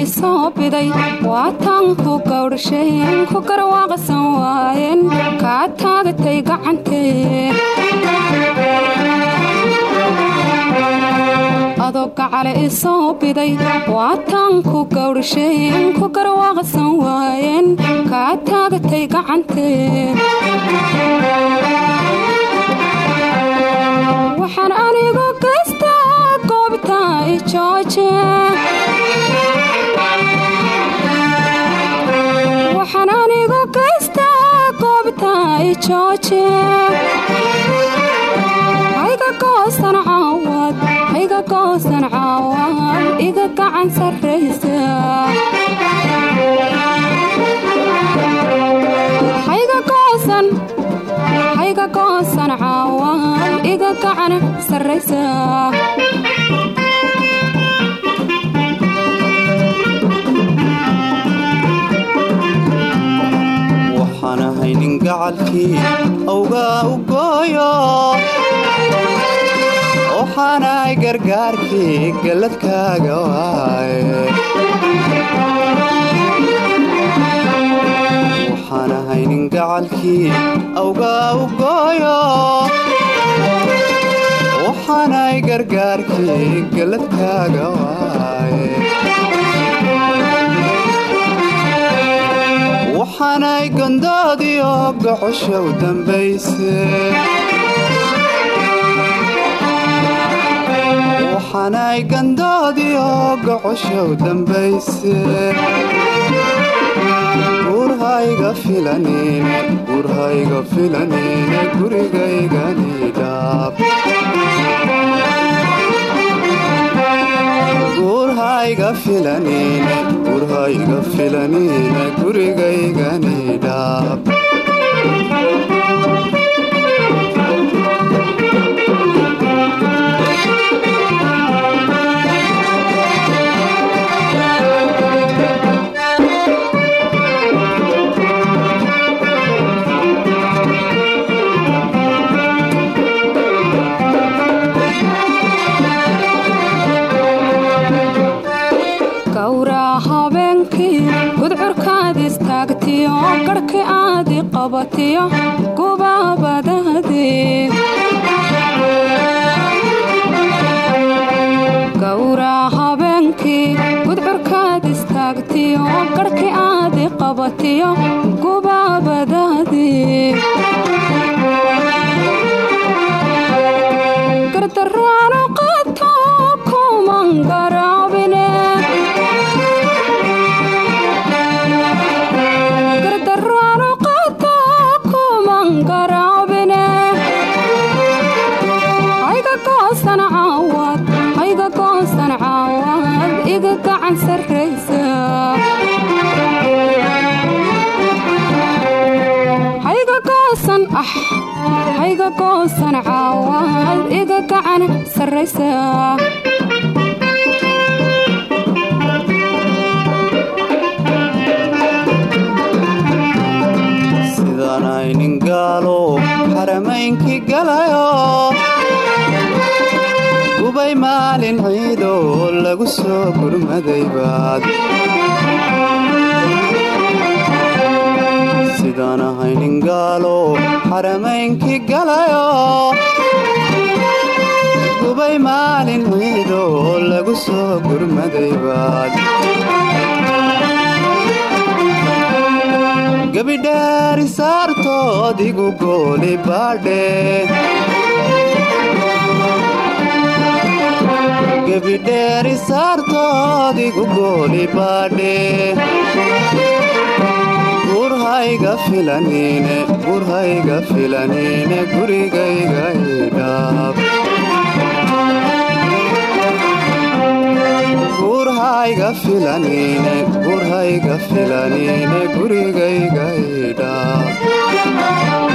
i soo biday waataan ku gawdhasheen ku garwaaqsan waayeen kaa taagatay gacantee i soo biday waataan ku gawdhasheen ku garwaaqsan waayeen kaa taagatay gacantee waxaan anigu gaystaa goobta i goobta i jooje hayga goosan caawad iga gacan sarraysa. Hayga goosan hayga goosan caawad iga gacan sarraysa waxaan ahay nin gacalkii awgaa u gooyo waxaanay gargaarkii galladkaaga waaye. Waxaan ahay nin gacalkii awgaa u gooyo waxaanay gargaarkii galladkaaga waaye waxaanay gondoodii oo gocosha u dambayse. Gurhayga filanine gurhayga filanine gurigayganidhaab gurhayga filanine filanine garhkii aadi qabatiyo gubaabadaadii gowraa habeenkii gudcurkaad istaagtiyo garhkii aadi qabatiyo gubaabadaadii caawad iga gacan sarraysa. Sidaan aynin gaalo xaramaynkii galayo. Gubay maalin ciido lagu soo gurmaday baad ahaynin gaalo xaramaynkii galayo gubay maalin ciido lagu soo gurmaday gabidhaari saartood igu gooli baadhe gebidheeri saartood igu gooli baadhe gurhayga filanine gurigayga idhaab